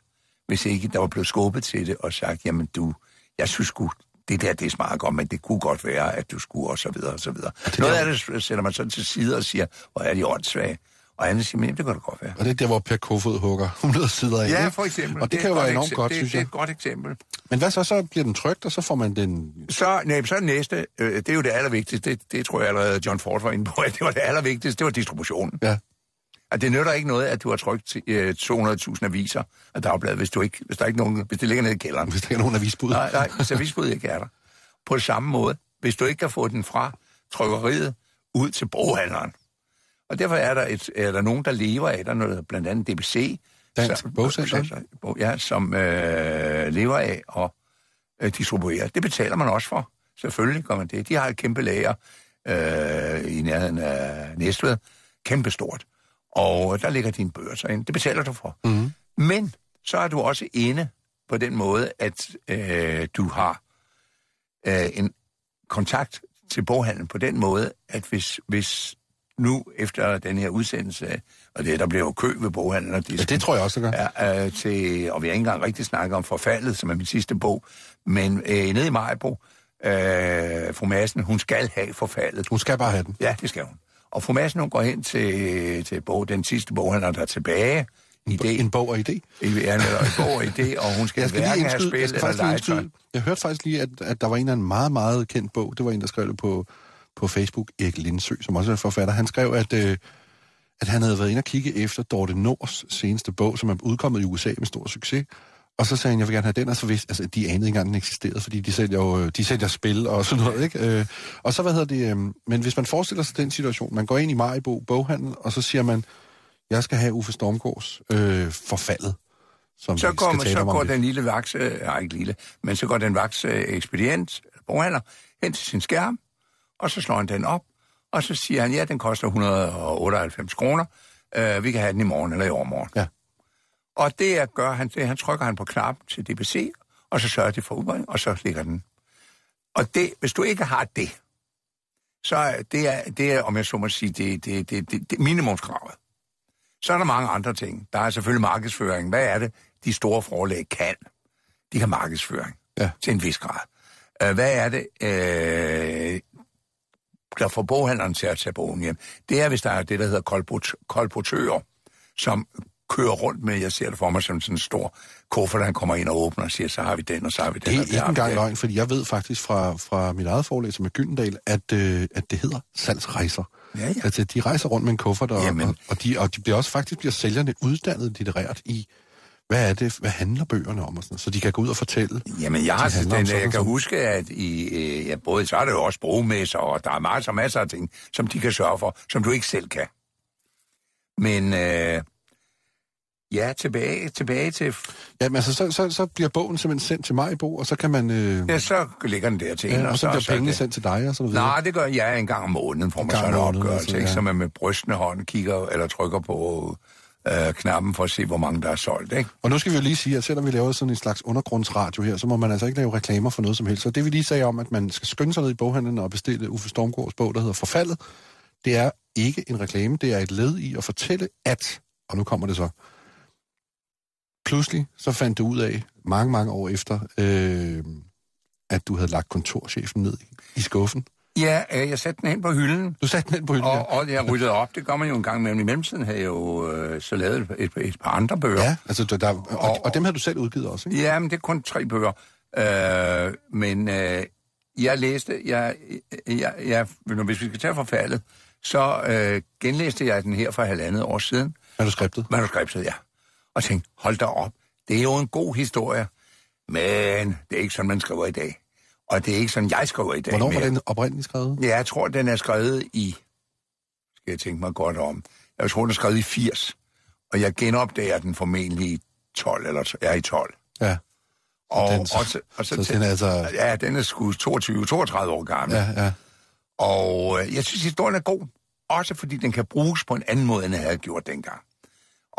hvis ikke der var blevet skubbet til det og sagt, jamen du, jeg synes sgu, det der, det er smart godt, men det kunne godt være, at du skulle, og så videre, og så videre. Noget af det sætter man så til side og siger, hvor er de åndssvage. Og andet siger, men det kan det godt være. Og det er der, hvor Per Kofod hugger 100 sider af. Ja, for eksempel. Og det, er kan jo være enormt eksempel. godt, det, synes Det er jeg. et godt eksempel. Men hvad så? Så bliver den trygt, og så får man den... Så, nej, så det næste, øh, det er jo det allervigtigste, det, det tror jeg allerede John Ford var inde på, at det var det allervigtigste, det var distributionen. Ja. At det nytter ikke noget, at du har trykt øh, 200.000 aviser af dagbladet, hvis, du ikke, hvis, der ikke nogen, hvis det ligger nede i kælderen. Hvis der ikke er nogen avisbud. Nej, nej, hvis avisbuddet ikke er der. På samme måde, hvis du ikke kan få den fra trykkeriet ud til boghandleren. Og derfor er der, et, er der nogen, der lever af, der er noget, blandt andet DBC. Dansk som- Bogcenter. Ja, som øh, lever af at øh, distribuere. Det betaler man også for. Selvfølgelig gør man det. De har et kæmpe lager øh, i nærheden af Næstved. Kæmpe stort. Og der ligger dine bøger så ind. Det betaler du for. Mm. Men så er du også inde på den måde, at øh, du har øh, en kontakt til boghandlen på den måde, at hvis, hvis nu efter den her udsendelse, og det der bliver jo kø ved boghandlen, og de Ja, det tror jeg også, det gør. Ja, øh, til, og vi har ikke engang rigtig snakket om Forfaldet, som er min sidste bog, men øh, nede i Majbo, øh, fru Madsen, hun skal have Forfaldet. Hun skal bare have den. Ja, det skal hun. Og fru Madsen, hun går hen til, til bog, den sidste boghandler, der er tilbage. Idé. En bog og idé. Ja, eller en bog og idé, og hun skal, Jeg skal lige hverken have spil eller legetøj. Jeg hørte faktisk lige, at, at der var en eller anden meget, meget kendt bog. Det var en, der skrev det på, på Facebook, Erik Lindsø, som også er forfatter. Han skrev, at, øh, at han havde været inde og kigge efter Dorte Nors seneste bog, som er udkommet i USA med stor succes. Og så sagde han, jeg vil gerne have den, og så vidste, altså, de anede ikke engang, den eksisterede, fordi de sælger jo, øh, de sælger spil og sådan noget, ikke? Øh, og så, hvad hedder det, øh, men hvis man forestiller sig den situation, man går ind i Maribo boghandel, og så siger man, jeg skal have Uffe Stormgårds øh, forfaldet. som Så går, man, så går lidt. den lille vaks, ja, ikke lille, men så går den vaks øh, ekspedient, boghandler, hen til sin skærm, og så slår han den op, og så siger han, ja, den koster 198 kroner, øh, vi kan have den i morgen eller i overmorgen. Ja. Og det er, gør han, det han trykker han på knappen til DBC, og så sørger det for udbringning, og så ligger den. Og det, hvis du ikke har det, så det, er, det er, om jeg så må sige, det, det, det, det, det minimumskravet. Så er der mange andre ting. Der er selvfølgelig markedsføring. Hvad er det, de store forlag kan? De kan markedsføring Ja. til en vis grad. Uh, hvad er det, uh, der får boghandleren til at tage bogen hjem? Det er, hvis der er det, der hedder kolport- kolportører, som kører rundt med, jeg ser det for mig som sådan en stor kuffert, han kommer ind og åbner og siger, så har vi den, og så har vi den. Det er ikke engang løgn, fordi jeg ved faktisk fra, fra mit eget forlæg, som er Gyldendal, at, øh, at det hedder salgsrejser. Ja, ja. Altså, de rejser rundt med en kuffert, og, Jamen. og, og, de, og de bliver også faktisk bliver sælgerne uddannet litterært i, hvad er det, hvad handler bøgerne om, og sådan så de kan gå ud og fortælle. Jamen, jeg har Det om den, jeg kan huske, at i, øh, ja, både så er der jo også sprogmesser, og der er masser, masser af ting, som de kan sørge for, som du ikke selv kan. Men øh, ja, tilbage, tilbage til... Jamen, altså, så, så, så bliver bogen simpelthen sendt til Majbo, og så kan man... Øh, Ja, så ligger den der til en, ja, og så bliver så pengene det- sendt til dig, og sådan noget. Nej, det gør jeg en gang om måneden, får man så en opgørelse, altså, ikke? ja. Så man med brystende hånd kigger eller trykker på øh, knappen for at se, hvor mange der er solgt, ikke? Og nu skal vi jo lige sige, at selvom vi laver sådan en slags undergrundsradio her, så må man altså ikke lave reklamer for noget som helst. Så det vi lige sagde om, at man skal skynde sig ned i boghandlen og bestille Uffe Stormgaards bog, der hedder Forfaldet, det er ikke en reklame, det er et led i at fortælle, at, og nu kommer det så, pludselig så fandt du ud af, mange, mange år efter, øh, at du havde lagt kontorchefen ned i, skuffen. Ja, øh, jeg satte den hen på hylden, Du satte den ind på hylden. og, og jeg ryddede op. Det gør man jo en gang imellem. I mellemtiden havde jeg jo øh, så lavet et, et, par andre bøger. Ja, altså, der, der, og, og dem havde du selv udgivet også, ikke? Ja, men det er kun tre bøger. Øh, men øh, jeg læste, jeg, jeg, jeg, hvis vi skal tage forfaldet, så øh, genlæste jeg den her for halvandet år siden. Manuskriptet. Manuskriptet, ja. Og tænkte, hold da op, det er jo en god historie, men det er ikke sådan, man skriver i dag. Og det er ikke sådan, jeg skriver i dag Hvornår var den oprindeligt skrevet? Ja, jeg tror, den er skrevet i... Skal jeg tænke mig godt om. Jeg tror, den er skrevet i 80. Og jeg genopdager den formentlig i 12, eller ja, i 12. Ja. Og, den, så, og så, og så, så den er altså... Ja, den er sgu 22-32 år gammel. Ja. Ja, ja. Og øh, jeg synes, historien er god. Også fordi den kan bruges på en anden måde, end jeg havde gjort dengang.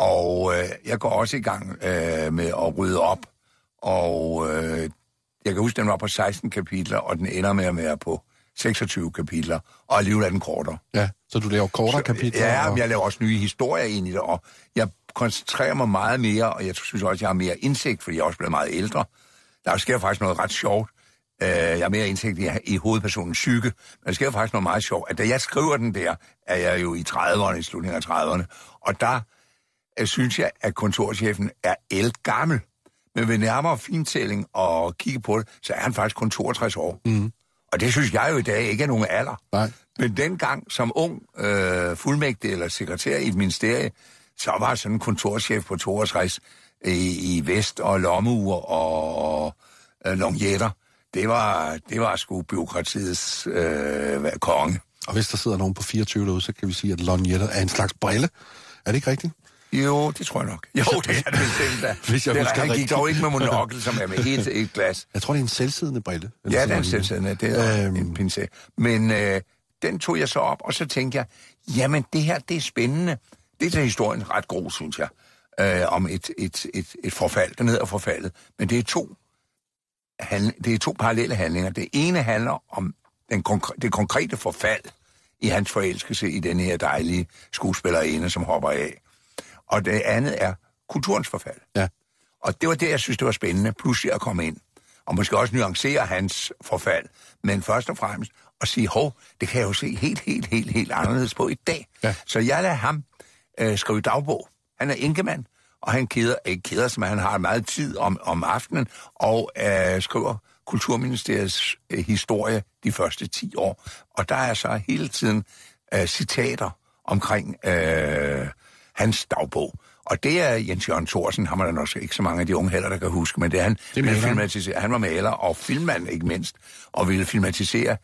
Og øh, jeg går også i gang øh, med at rydde op. Og øh, jeg kan huske, den var på 16 kapitler, og den ender med at være på 26 kapitler. Og alligevel er den kortere. Ja, så du laver kortere kapitler? Ja, og... men jeg laver også nye historier ind i det, og jeg koncentrerer mig meget mere, og jeg synes også, jeg har mere indsigt, fordi jeg er også blevet meget ældre. Der sker faktisk noget ret sjovt. Øh, jeg har mere indsigt i, i hovedpersonens psyke, men der sker faktisk noget meget sjovt. At da jeg skriver den der, er jeg jo i 30'erne, i slutningen af 30'erne, og der synes jeg, at kontorchefen er gammel. Men ved nærmere fintælling og kigge på det, så er han faktisk kun 62 år. Mm. Og det synes jeg jo i dag ikke er nogen alder. Nej. Men dengang som ung øh, fuldmægtig eller sekretær i et ministerie, så var sådan en kontorchef på 62 i, i vest og lommeur og øh, longjetter. Det var, det var sgu byråkratiets øh, konge. Og hvis der sidder nogen på 24 derude, så kan vi sige, at lorgnetter er en slags brille. Er det ikke rigtigt? Jo, det tror jeg nok. Jo, det er det bestemt da. Hvis jeg det er, husker han gik rigtigt. dog ikke med monokkel, som er med et, et glas. Jeg tror, det er en selvsiddende brille. Ja, den er noget selvsiddende. Det er Øhm. en pincé. Men øh, den tog jeg så op, og så tænkte jeg, jamen det her, det er spændende. Det er til historien ret god, synes jeg, øh, om et, et, et, et forfald. Den hedder forfaldet. Men det er to, handl- det er to parallelle handlinger. Det ene handler om den konkre- det konkrete forfald i hans forelskelse i den her dejlige skuespillerinde, som hopper af. Og det andet er kulturens forfald. Ja. Og det var det, jeg synes, det var spændende, pludselig at komme ind. Og måske også nuancere hans forfald. Men først og fremmest at sige, hov, det kan jeg jo se helt, helt, helt, helt anderledes på i dag. Ja. Så jeg lader ham øh, skrive dagbog. Han er enkemand, og han keder, ikke keder sig, men han har meget tid om, om aftenen, og øh, skriver Kulturministeriets øh, historie de første 10 år. Og der er så hele tiden øh, citater omkring øh, hans dagbog. Og det er Jens Jørgen Thorsen, er der nok ikke så mange af de unge heller, der kan huske, men det er han, Det ville filmatisere. Han var maler og filmmand ikke mindst, og ville filmatisere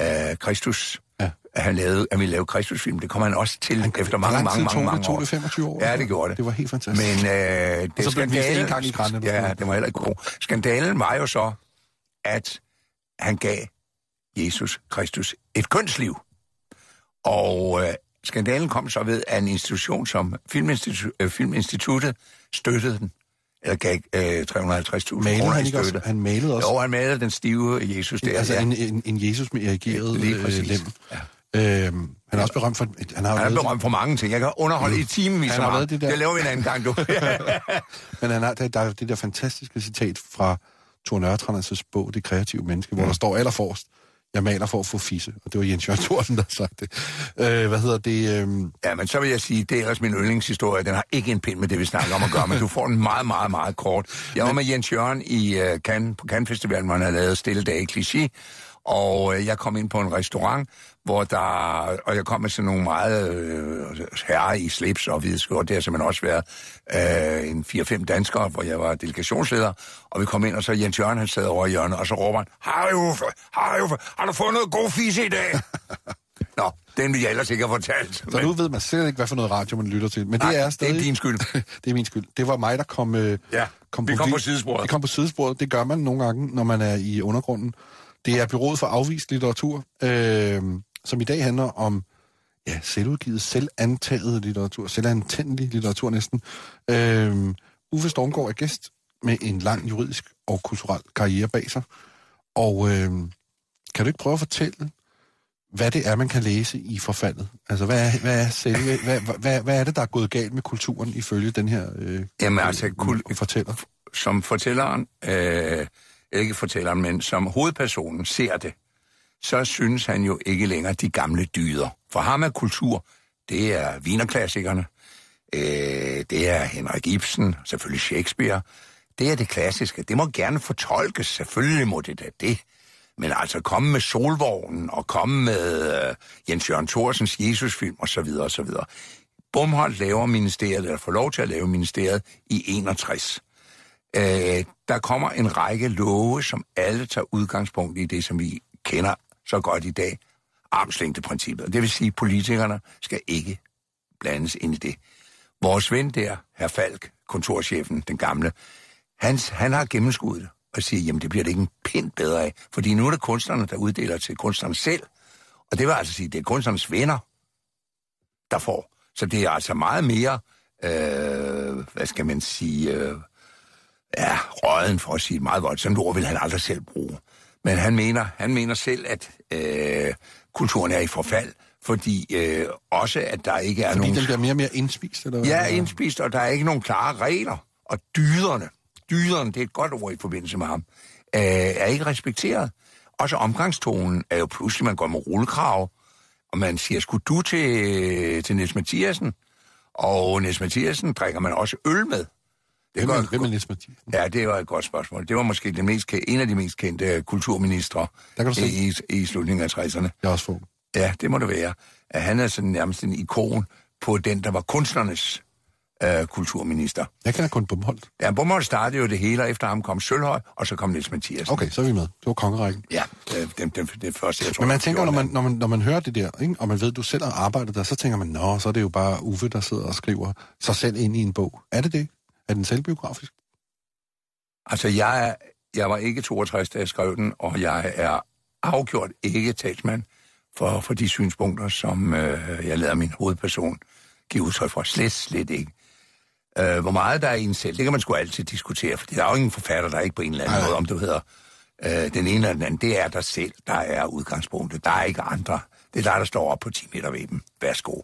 øh, Kristus Ja. han, lavede, at vi lavede Kristusfilm. Det kom han også til han, efter mange, mange, mange, mange år. år. Det 25 år. Ja, det gjorde det. Det var helt fantastisk. Men øh, det så vist en gang i Grønland. Ja, det var heller ikke god. Skandalen var jo så, at han gav Jesus Kristus et kønsliv. Og øh, skandalen kom så ved, at en institution som Filminstitu- øh, Filminstituttet støttede den. Eller gav øh, 350.000 kroner i støtte. Han malede også. Jo, han malede den stive Jesus der. altså ja. en, en, en Jesus med erigeret øh, lem. Ja. Øhm, han er også berømt for... Han har, Han er berømt for mange ting. Jeg kan underholde i timevis Han har lavet det der- Det laver vi en anden gang, du. Men han har, der, der er det der fantastiske citat fra Thor Nørretranders bog, Det kreative menneske, hvor Mm. der står allerforrest, jeg maler for at få fisse. Og det var Jens Jørgen Thorsen, der sagt det. Øh, hvad hedder det? Øh, Ja, men så vil jeg sige, det er ellers min yndlingshistorie. Den har ikke en pind med det, vi snakker om at gøre, men du får den meget, meget, meget kort. Jeg var med Jens Jørgen i uh, Cannes, på Cannes Festivalen, hvor han havde lavet Stille Dag i Clichy, og uh, jeg kom ind på en restaurant, hvor der, og jeg kom med sådan nogle meget øh, herrer i slips og hvide skjorte. Det har simpelthen også været øh, en 4-5 danskere, hvor jeg var delegationsleder, og vi kom ind, og så Jens Jørgen, han sad over i hjørnet, og så råber han, Hej Uffe, hej Uffe, har du fået noget god fisse i dag? Nå, den vil jeg ellers ikke have fortalt. så nu ved man slet ikke, hvad for noget radio man lytter til. Men Nej, det er det er stadig... din skyld. det er min skyld. Det var mig, der kom... Øh, Ja, vi kom på sidesporet. Vi kom på sidesporet. Det gør man nogle gange, når man er i undergrunden. Det er Byrådet for Afvist Litteratur, øh, som i dag handler om ja, selvudgivet, selvantaget litteratur, selvantændelig litteratur næsten. Øh, Uffe Stormgaard er gæst med en lang juridisk og kulturel karriere bag sig. Og øh, kan du ikke prøve at fortælle, hvad det er, man kan læse i forfaldet? Altså, hvad er, hvad er, selve, hvad, hvad, hvad er det, der er gået galt med kulturen ifølge den her øh, Jamen altså, kul- fortæller? som fortælleren, øh, ikke fortælleren, men som hovedpersonen ser det, så synes han jo ikke længere de gamle dyder. For ham er kultur, det er vinerklassikerne, øh, det er Henrik Ibsen, selvfølgelig Shakespeare, det er det klassiske. Det må gerne fortolkes, selvfølgelig må det da det. Men altså komme med Solvognen og komme med øh, Jens Jørgen Thorsens Jesusfilm osv. osv. Bumholdt laver ministeriet, eller får lov til at lave ministeriet i 61. Øh, der kommer en række love, som alle tager udgangspunkt i det, som vi kender så godt i dag, armslængdeprincippet. Det vil sige, at politikerne skal ikke blandes ind i det. Vores ven der, herr Falk, kontorchefen, den gamle, han, han har gennemskuddet det og siger, jamen det bliver det ikke en pind bedre af, fordi nu er det kunstnerne, der uddeler til kunstnerne selv, og det vil altså sige, det er kunstnernes venner, der får. Så det er altså meget mere, øh, hvad skal man sige, øh, ja, røden for at sige et meget voldsomt ord, vil han aldrig selv bruge. Men han mener, han mener selv, at øh, kulturen er i forfald, fordi øh, også, at der ikke er Fordi nogen... den bliver mere og mere indspist, eller hvad? Ja, indspist, og der er ikke nogen klare regler. Og dyderne, dyderne, det er et godt ord i forbindelse med ham, øh, er ikke respekteret. Også omgangstonen er jo pludselig, man går med rullekrav, og man siger, skulle du til, til Niels Mathiasen? Og Niels Mathiasen drikker man også øl med. Det Hvem er, hvem er Niels Mathisen? Ja, det var et godt spørgsmål. Det var måske den mest, en af de mest kendte kulturministre se. i, i slutningen af 60'erne. Jeg også få. Ja, det må det være. At han er sådan nærmest en ikon på den, der var kunstnernes øh, kulturminister. Jeg kender kun Bumholdt. Ja, Bumholdt startede jo det hele, og efter ham kom Sølhøj, og så kom Niels Mathias. Okay, så er vi med. Det var kongerækken. Ja, øh, det, det, det første, jeg tror. Men man tænker, når man, det. når, man, når man hører det der, ikke? og man ved, at du selv har arbejdet der, så tænker man, nå, så er det jo bare Uffe, der sidder og skriver sig selv ind i en bog. Er det det? Er den selvbiografisk? Altså, jeg, er, jeg var ikke 62, da jeg skrev den, og jeg er afgjort ikke talsmand for, for de synspunkter, som øh, jeg lader min hovedperson give udtryk for. Slet, slet ikke. Øh, hvor meget der er i en selv, det kan man sgu altid diskutere, for der er jo ingen forfatter, der er ikke på en eller anden Nej. måde, om du hedder øh, den ene eller den anden. Det er dig selv, der er udgangspunktet. Der er ikke andre. Det er dig, der står op på 10 meter ved dem. Værsgo.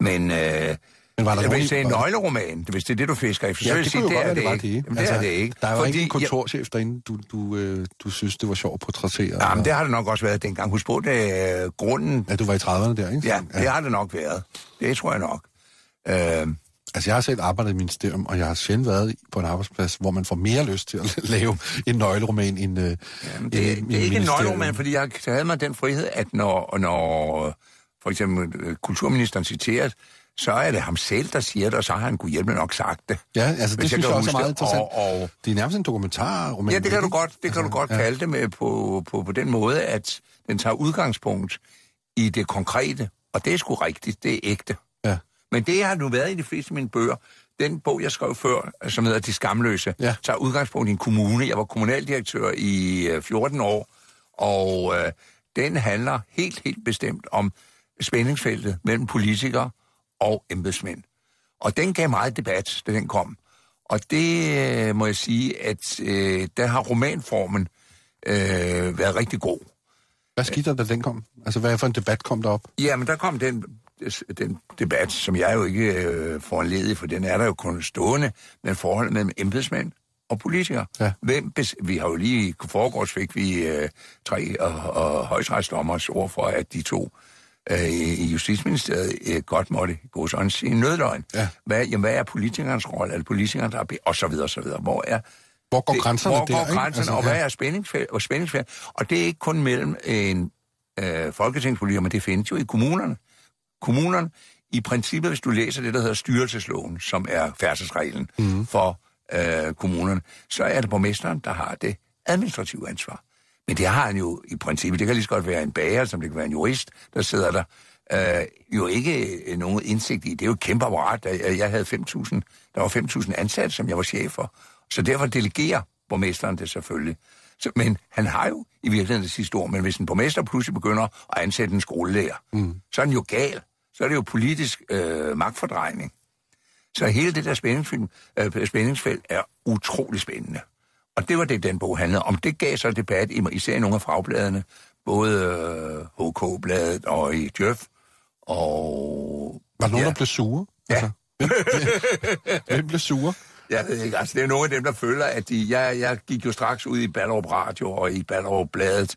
Men, øh, Men var der hvis det er en nøgleroman, hvis det er det, du fisker efter, så Ja, vil jeg det sige, det er være, det ikke. det. Jamen, det er det ikke. Der var Fordi ikke en kontorchef derinde, du, du, øh, du synes, det var sjovt at portrættere. Jamen, det har det nok også været dengang. Husk på, det er grunden... Ja, du var i 30'erne der, ikke? Ja, det har det nok været. Det tror jeg nok. Øh, Altså, jeg har selv arbejdet i ministerium, og jeg har sjældent været på en arbejdsplads, hvor man får mere lyst til at lave en nøgleroman end, øh, Jamen, det, det er ikke en nøgleroman, fordi jeg havde mig den frihed, at når, når øh, for eksempel øh, kulturministeren citeres, så er det ham selv, der siger det, og så har han kunne hjælpe nok sagt det. Ja, altså, det Hvis synes jeg også er meget interessant. Og, og, Det er nærmest en dokumentarroman. ja, det kan du godt, det kan du godt ja. kalde det med på, på, på den måde, at den tager udgangspunkt i det konkrete, og det er sgu rigtigt, det er ægte. Ja. Men det har nu været i de fleste af mine bøger. Den bog, jeg skrev før, som hedder De Skamløse, Ja. tager udgangspunkt i en kommune. Jeg var kommunaldirektør i øh, 14 år, og øh, den handler helt, helt bestemt om spændingsfeltet mellem politikere og embedsmænd. Og den gav meget debat, da den kom. Og det øh, må jeg sige, at øh, der har romanformen øh, været rigtig god. Hvad skete der, da den kom? Altså, hvad for en debat kom der op? Ja, men der kom den, den debat, som jeg jo ikke øh, foranledig, for den er der jo kun stående, men forholdet mellem embedsmænd og politikere. Ja. Hvem vi har jo lige, foregårs fik vi øh, tre og, og højstrætsdommers ord for, at de to øh, i Justitsministeriet øh, godt måtte gå sådan sige nødløgn. Ja. Hvad, jamen, hvad er politikernes rolle? Er det politikerne, der er... Og så videre, og så videre. Hvor er Hvor går det- grænserne hvor der, går ikke? grænserne, Altså, og ja. hvad er spændingsfelt, og spændingsfelt? Og det er ikke kun mellem en øh, folketingspolitiker, men det findes jo i kommunerne. Kommunerne, i princippet, hvis du læser det, der hedder styrelsesloven, som er færdselsreglen mm. for øh, kommunerne, så er det borgmesteren, der har det administrative ansvar. Men det har han jo i princippet. Det kan lige så godt være en bager, som det kan være en jurist, der sidder der. Øh, jo ikke øh, nogen indsigt i. Det er jo et kæmpe apparat. Jeg, jeg havde 5.000, der var 5.000 ansatte, som jeg var chef for. Så derfor delegerer borgmesteren det selvfølgelig. Så, men han har jo i virkeligheden det sidste ord. Men hvis en borgmester pludselig begynder at ansætte en skolelærer, mm. så er den jo gal. Så er det jo politisk øh, magtfordrejning. Så hele det der spændingsfilm, øh, spændingsfelt er utrolig spændende. Og det var det, den bog handlede om. Det gav så debat, i- især i nogle af fagbladene, både øh, HK-bladet og i Djøf. Og... Var der nogen, ja. der blev sure? Ja. Altså, hvem, blev sure? Jeg ved ikke, altså det er nogle af dem, der føler, at de, jeg, jeg gik jo straks ud i Ballerup Radio og i Ballerup Bladet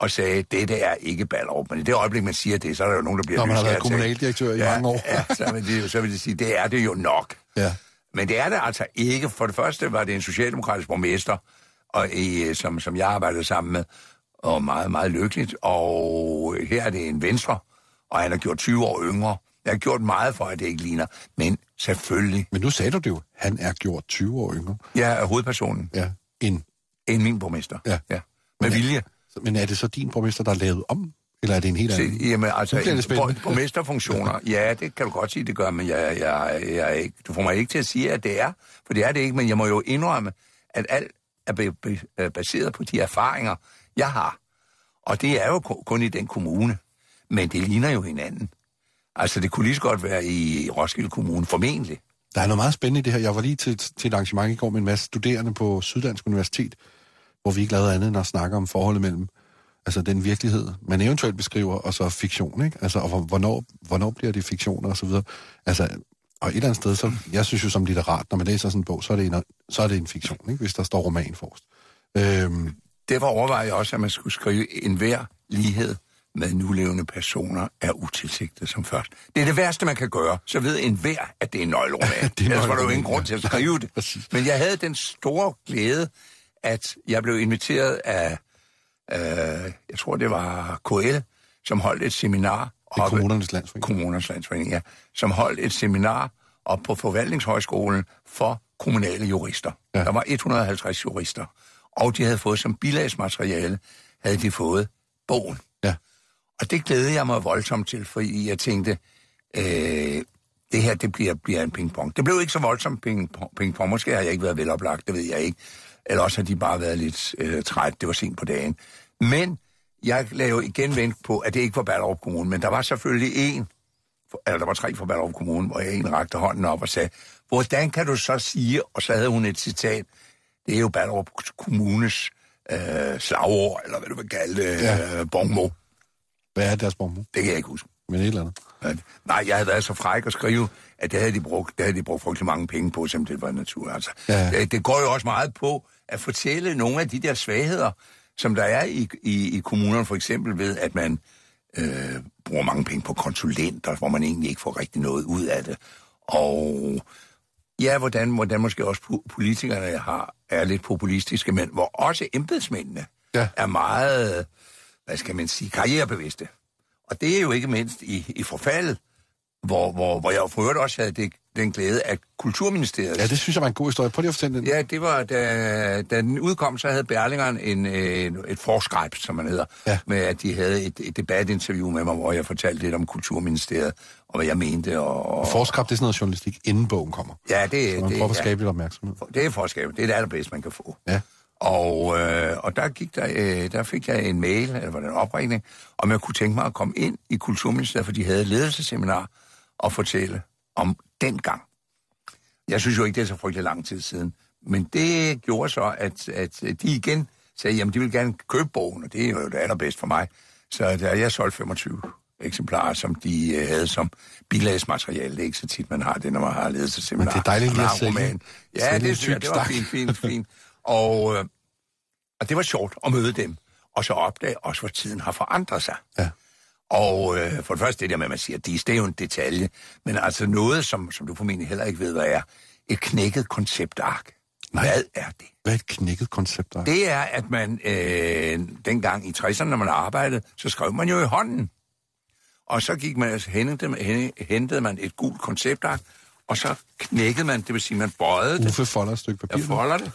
og sagde, dette er ikke Ballerup. Men i det øjeblik, man siger det, så er der jo nogen, der bliver Når man har været kommunaldirektør i ja, mange år. ja, så vil, de, så vil de sige, det er det jo nok. Ja. Men det er det altså ikke. For det første var det en socialdemokratisk borgmester, og i, som, som jeg arbejdede sammen med, og meget, meget lykkeligt. Og her er det en venstre, og han har gjort 20 år yngre. Jeg har gjort meget for, at det ikke ligner. Men selvfølgelig, Men nu sagde du det jo. Han er gjort 20 år yngre. jeg er hovedpersonen Ja. En. end min borgmester. Ja. ja. Med vilje. Men er det så din borgmester, der er lavet om? Eller er det en helt Se, anden? jamen, altså, det borgmesterfunktioner, ja, det kan du godt sige, det gør, men jeg, jeg, jeg ikke, du får mig ikke til at sige, at det er, for det er det ikke, men jeg må jo indrømme, at alt er øh, baseret på de erfaringer, jeg har. Og det er jo ku- kun i den kommune, men det ligner jo hinanden. Altså, det kunne lige så godt være i Roskilde Kommune, formentlig. Der er noget meget spændende i det her. Jeg var lige til, til et arrangement i går med en masse studerende på Syddansk Universitet, hvor vi ikke lavede andet end at snakke om forholdet mellem altså den virkelighed, man eventuelt beskriver, og så fiktion, ikke? Altså, og hvor- hvornår, hvornår bliver det fiktion og så videre. Altså, og et eller andet sted, så, jeg synes jo som litterat, når man læser sådan en bog, så er det en, så er det en fiktion, ikke? Hvis der står roman forrest. Øhm, Derfor overvejer jeg også, at man skulle skrive en hver lighed med nulevende personer er utilsigtet som først. Det er det værste, man kan gøre. Så ved en hver, at det er en nøgleroman. Det er Ellers var der jo ingen grund til at skrive det. Men jeg havde den store glæde, at jeg blev inviteret af, øh, jeg tror det var KL, som holdt et seminar. det er oppe- kommunernes landsforening. Kommunernes Landsforening, ja, som holdt et seminar op på Forvaltningshøjskolen for kommunale jurister. Ja. Ja. Der var 150 jurister, og de havde fået som bilagsmateriale, havde de fået bogen. Ja. Og det glædede jeg mig voldsomt til, fordi jeg tænkte, øh, det her det bliver, bliver en pingpong. Det blev ikke så voldsomt pingpong. pingpong. Måske har jeg ikke været veloplagt, det ved jeg ikke. Eller også har de bare været lidt øh, træt, det var sent på dagen. Men jeg lavede jo igen vent på, at det ikke var Ballerup Kommune, men der var selvfølgelig en, eller der var tre fra Ballerup Kommune, hvor jeg en rakte hånden op og sagde, hvordan kan du så sige, og så havde hun et citat, det er jo Ballerup Kommunes øh, slagord, eller hvad du vil kalde det, Ja. øh, bongo. Det Hvad er deres bombe? kan jeg ikke huske. Men et eller andet. Nej, jeg havde været så fræk at skrive, at det havde de brugt, det havde de brugt frygtelig mange penge på, som det var natur. Altså, Ja. det, det går jo også meget på at fortælle nogle af de der svagheder, som der er i, i, i kommunerne, for eksempel ved, at man øh, bruger mange penge på konsulenter, hvor man egentlig ikke får rigtig noget ud af det. Og ja, hvordan, hvordan måske også po- politikerne har, er lidt populistiske, men hvor også embedsmændene Ja. er meget, hvad skal man sige, karrierebevidste. Og det er jo ikke mindst i, i forfaldet hvor, hvor, hvor jeg for øvrigt også havde det, den glæde, at Kulturministeriet... Ja, det synes jeg var en god historie. Prøv lige at fortælle den. Ja, det var, da, da den udkom, så havde Berlingeren en, en, et forskript, som man hedder, Ja. med at de havde et, et debatinterview med mig, hvor jeg fortalte lidt om Kulturministeriet, og hvad jeg mente. Og, og Forskab, det er sådan noget journalistik, inden bogen kommer. ja, det, Så man det, prøver at ja, skabe lidt opmærksomhed. det er forskab. Det er det allerbedste, man kan få. Ja. Og, øh, og der, gik der, øh, der fik jeg en mail, eller var det en opringning, om jeg kunne tænke mig at komme ind i Kulturministeriet, for de havde ledelsesseminar og fortælle om dengang. Jeg synes jo ikke, det er så frygtelig lang tid siden. Men det gjorde så, at, at de igen sagde, jamen de vil gerne købe bogen, og det er jo det allerbedste for mig. Så der jeg solgte 25 eksemplarer, som de øh, havde som bilagsmateriale. Det er ikke så tit, man har det, når man har ledelsesseminar. Men det er dejligt lige at sælge-. Ja, sælge det synes jeg, det var fint, fint, fint. Og, øh, og det var sjovt at møde dem. Og så opdage også, hvor tiden har forandret sig. Ja. Og øh, for det første det der med, at man siger, det er jo en detalje. Men altså noget, som, som du formentlig heller ikke ved, hvad er. Et knækket konceptark. Nej. Hvad er det? Hvad er et knækket koncept, der er? Det er, at man øh, dengang i 60'erne, når man arbejdede, så skrev man jo i hånden. Og så gik man, altså, hentede, hentede man et gult konceptark, og så knækkede man, det vil sige, man bøjede det. Uffe folder et stykke papir. Jeg folder det,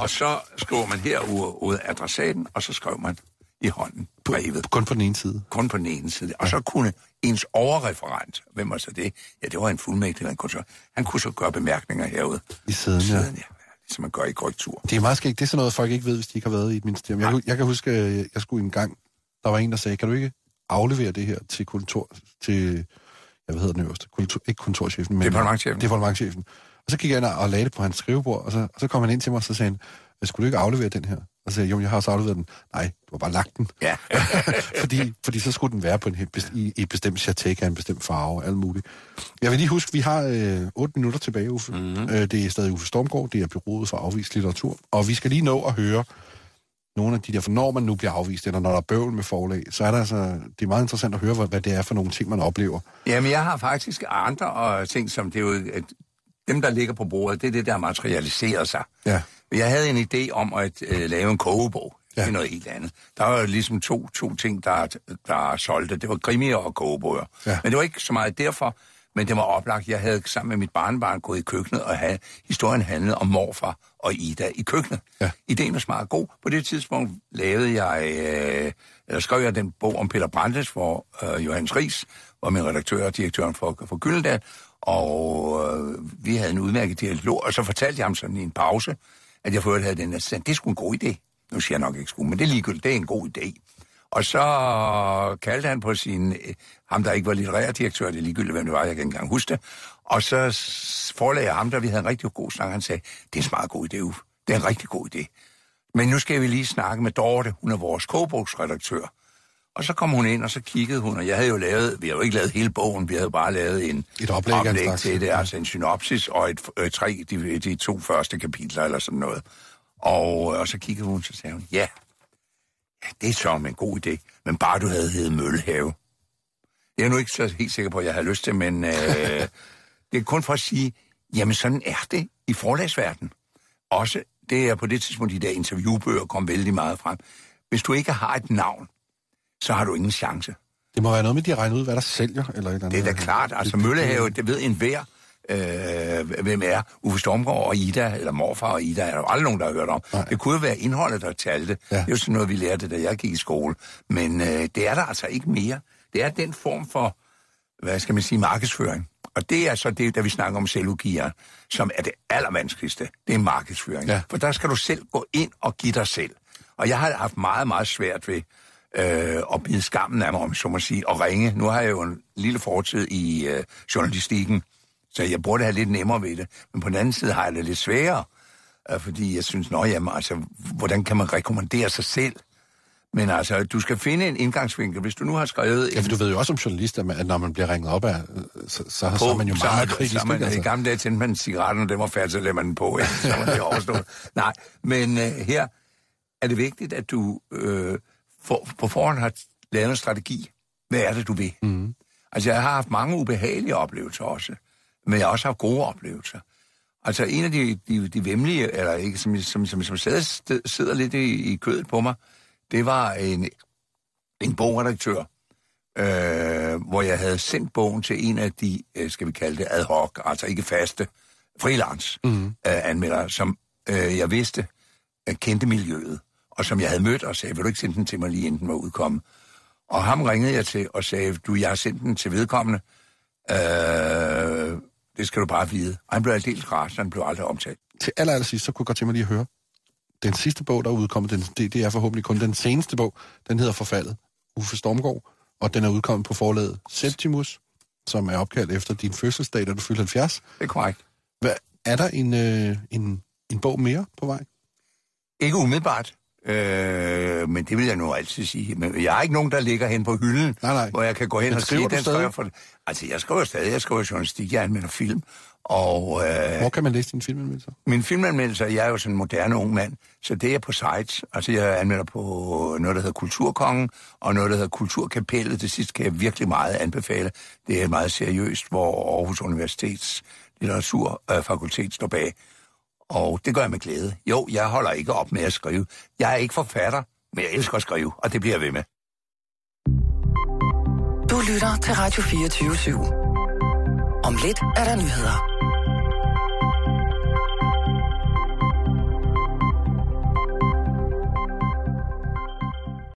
og så skriver man her ud, ud af adressaten, og så skrev man i hånden brevet. Kun på den ene side. Kun på den ene side. Og så kunne ens overreferent, hvem var så det? Ja, det var en fuldmægtig, han kunne så, han kunne så gøre bemærkninger herude. I siden, ja. Siden, ja. Ligesom man gør i korrektur. Det er meget skægt. Det er sådan noget, folk ikke ved, hvis de ikke har været i et ministerium. Jeg, jeg kan huske, øh, jeg skulle en gang, der var en, der sagde, kan du ikke aflevere det her til kontor, til, ja, hvad hedder den øverste? Kultur, ikke kontorchefen, men... Departementschefen. Departementchefen. Og så gik jeg ind og lagde det på hans skrivebord, og så, og så kom han ind til mig, og så sagde han, skulle du ikke aflevere den her? Og så sagde jeg, jo, jeg har også afleveret den. Nej, du har bare lagt den. Ja. fordi, fordi så skulle den være på en, i, i et bestemt chatek af en bestemt farve, alt muligt. Jeg vil lige huske, vi har øh, 8 minutter tilbage, Uffe. Mm-hmm. Øh, det er stadig Uffe Stormgaard, det er Byrådet for Afvist Litteratur. Og vi skal lige nå at høre nogle af de der, for når man nu bliver afvist, eller når der er bøvl med forlag, så er der altså, det er meget interessant at høre, hvad, hvad det er for nogle ting, man oplever. Jamen, jeg har faktisk andre og ting, som det er jo... Dem, der ligger på bordet, det er det, der materialiserer sig. Ja. Jeg havde en idé om at øh, lave en kogebog. Ja. Det er noget helt andet. Der var jo ligesom to, to ting, der, der solgte. Det var krimier og kogebøger. Ja. Men det var ikke så meget derfor, men det var oplagt. Jeg havde sammen med mit barnbarn gået i køkkenet, og havde, historien handlede om morfar og Ida i køkkenet. Ja. Ideen var meget god. På det tidspunkt lavede jeg, øh, eller skrev jeg den bog om Peter Brandes, hvor øh, Johannes Ries var min redaktør og direktøren for, for Gyldendal, og øh, vi havde en udmærket dialog, og så fortalte jeg ham sådan i en pause, at jeg forhørte havde den, assistent. det skulle en god idé. Nu siger jeg nok ikke skulle, men det er ligegyldigt, det er en god idé. Og så kaldte han på sin, øh, ham der ikke var litterær direktør, det er ligegyldigt, hvem det var, jeg kan ikke engang huske det. Og så forelagde jeg ham, der vi havde en rigtig god snak, han sagde, det er en meget god idé, Uf. Det er en rigtig god idé. Men nu skal vi lige snakke med Dorte, hun er vores kogebogsredaktør. Og så kom hun ind, og så kiggede hun, og jeg havde jo lavet, vi havde jo ikke lavet hele bogen, vi havde bare lavet en Et oplæg en oplæg slags. til det, altså en synopsis og et, øh, tre, de, de to første kapitler eller sådan noget. Og, og så kiggede hun, så sagde hun, ja, ja det er så en god idé, men bare du havde heddet Møllehave. Jeg er nu ikke så helt sikker på, at jeg har lyst til, men øh, det er kun for at sige, jamen sådan er det i forlagsverdenen. Også, det er på det tidspunkt, de der interviewbøger kom vældig meget frem. Hvis du ikke har et navn, så har du ingen chance. Det må være noget med, at de har regnet ud, hvad der sælger, eller et eller andet. Det er da klart. Altså, Møllehave, det ved enhver, øh, hvem er. Uffe Stormgaard og Ida, eller morfar og Ida, er der jo aldrig nogen, der har hørt om. Nej. Det kunne jo være indholdet, der talte. Ja. Det er jo sådan noget, vi lærte, da jeg gik i skole. Men øh, det er der altså ikke mere. Det er den form for, hvad skal man sige, markedsføring. Og det er så det, da vi snakker om selvugier, som er det allervanskeligste. Det er markedsføring. Ja. For der skal du selv gå ind og give dig selv. Og jeg har haft meget, meget svært ved øh, at bide skammen af mig, om så må sige, og ringe. Nu har jeg jo en lille fortid i øh, journalistikken, så jeg burde have lidt nemmere ved det. Men på den anden side har jeg det lidt sværere, øh, fordi jeg synes, nå jamen, altså, hvordan kan man rekommendere sig selv? Men altså, du skal finde en indgangsvinkel. Hvis du nu har skrevet... Ja, for du ved jo også som journalist, at når man bliver ringet op af, øh, så, så, så, så er man jo så meget kritisk. Så man, ikke? I gamle dage tændte man cigaretten, og den var færdig, så lader man den på. Ikke? Så var det overstået. Nej, men øh, her er det vigtigt, at du øh, for, på forhånd har lavet en strategi. Hvad er det, du vil? Mm. Altså, jeg har haft mange ubehagelige oplevelser også, men jeg har også haft gode oplevelser. Altså, en af de, de, de vemmelige, eller ikke, som, som, som, som sidder, sidder lidt i, i kødet på mig, det var en, en bogredaktør, øh, hvor jeg havde sendt bogen til en af de, øh, skal vi kalde det ad hoc, altså ikke faste, freelance mm. øh, anmeldere, som øh, jeg vidste øh, kendte miljøet, og som jeg havde mødt og sagde, vil du ikke sende den til mig lige inden den var udkommet? Og ham ringede jeg til og sagde, du, jeg har sendt den til vedkommende. Øh, det skal du bare vide. Og han blev aldeles rasende, han blev aldrig omtalt. Til aller, aller sidst, så kunne jeg godt tænke mig lige at høre. Den sidste bog, der er udkommet, den, det, det er forhåbentlig kun den seneste bog. Den hedder Forfaldet, Uffe Stormgaard, og den er udkommet på forlaget Septimus, som er opkaldt efter din fødselsdag, da du fyldte 70. Det er korrekt. Hvad, er der en, øh, en, en bog mere på vej? Ikke umiddelbart. Øh, men det vil jeg nu altid sige. Men jeg har ikke nogen, der ligger hen på hylden, Nej, nej. hvor jeg kan gå hen Men og sige, den stadig? skriver for... Altså, jeg skriver stadig. Jeg skriver journalistik, jeg anmelder film. Og øh, Hvor kan man læse dine filmanmeldelser? min filmanmeldelser, jeg er jo sådan en moderne ung mand, så det er på sites. Altså, jeg anmelder på noget, der hedder Kulturkongen, og noget, der hedder Kulturkapellet. Det sidste kan jeg virkelig meget anbefale. Det er meget seriøst, hvor Aarhus Universitets litteraturfakultet står bag. Og det gør jeg med glæde. Jo, jeg holder ikke op med at skrive. Jeg er ikke forfatter, men jeg elsker at skrive, og det bliver jeg ved med. Du lytter til Radio 24 /7. Om lidt er der nyheder.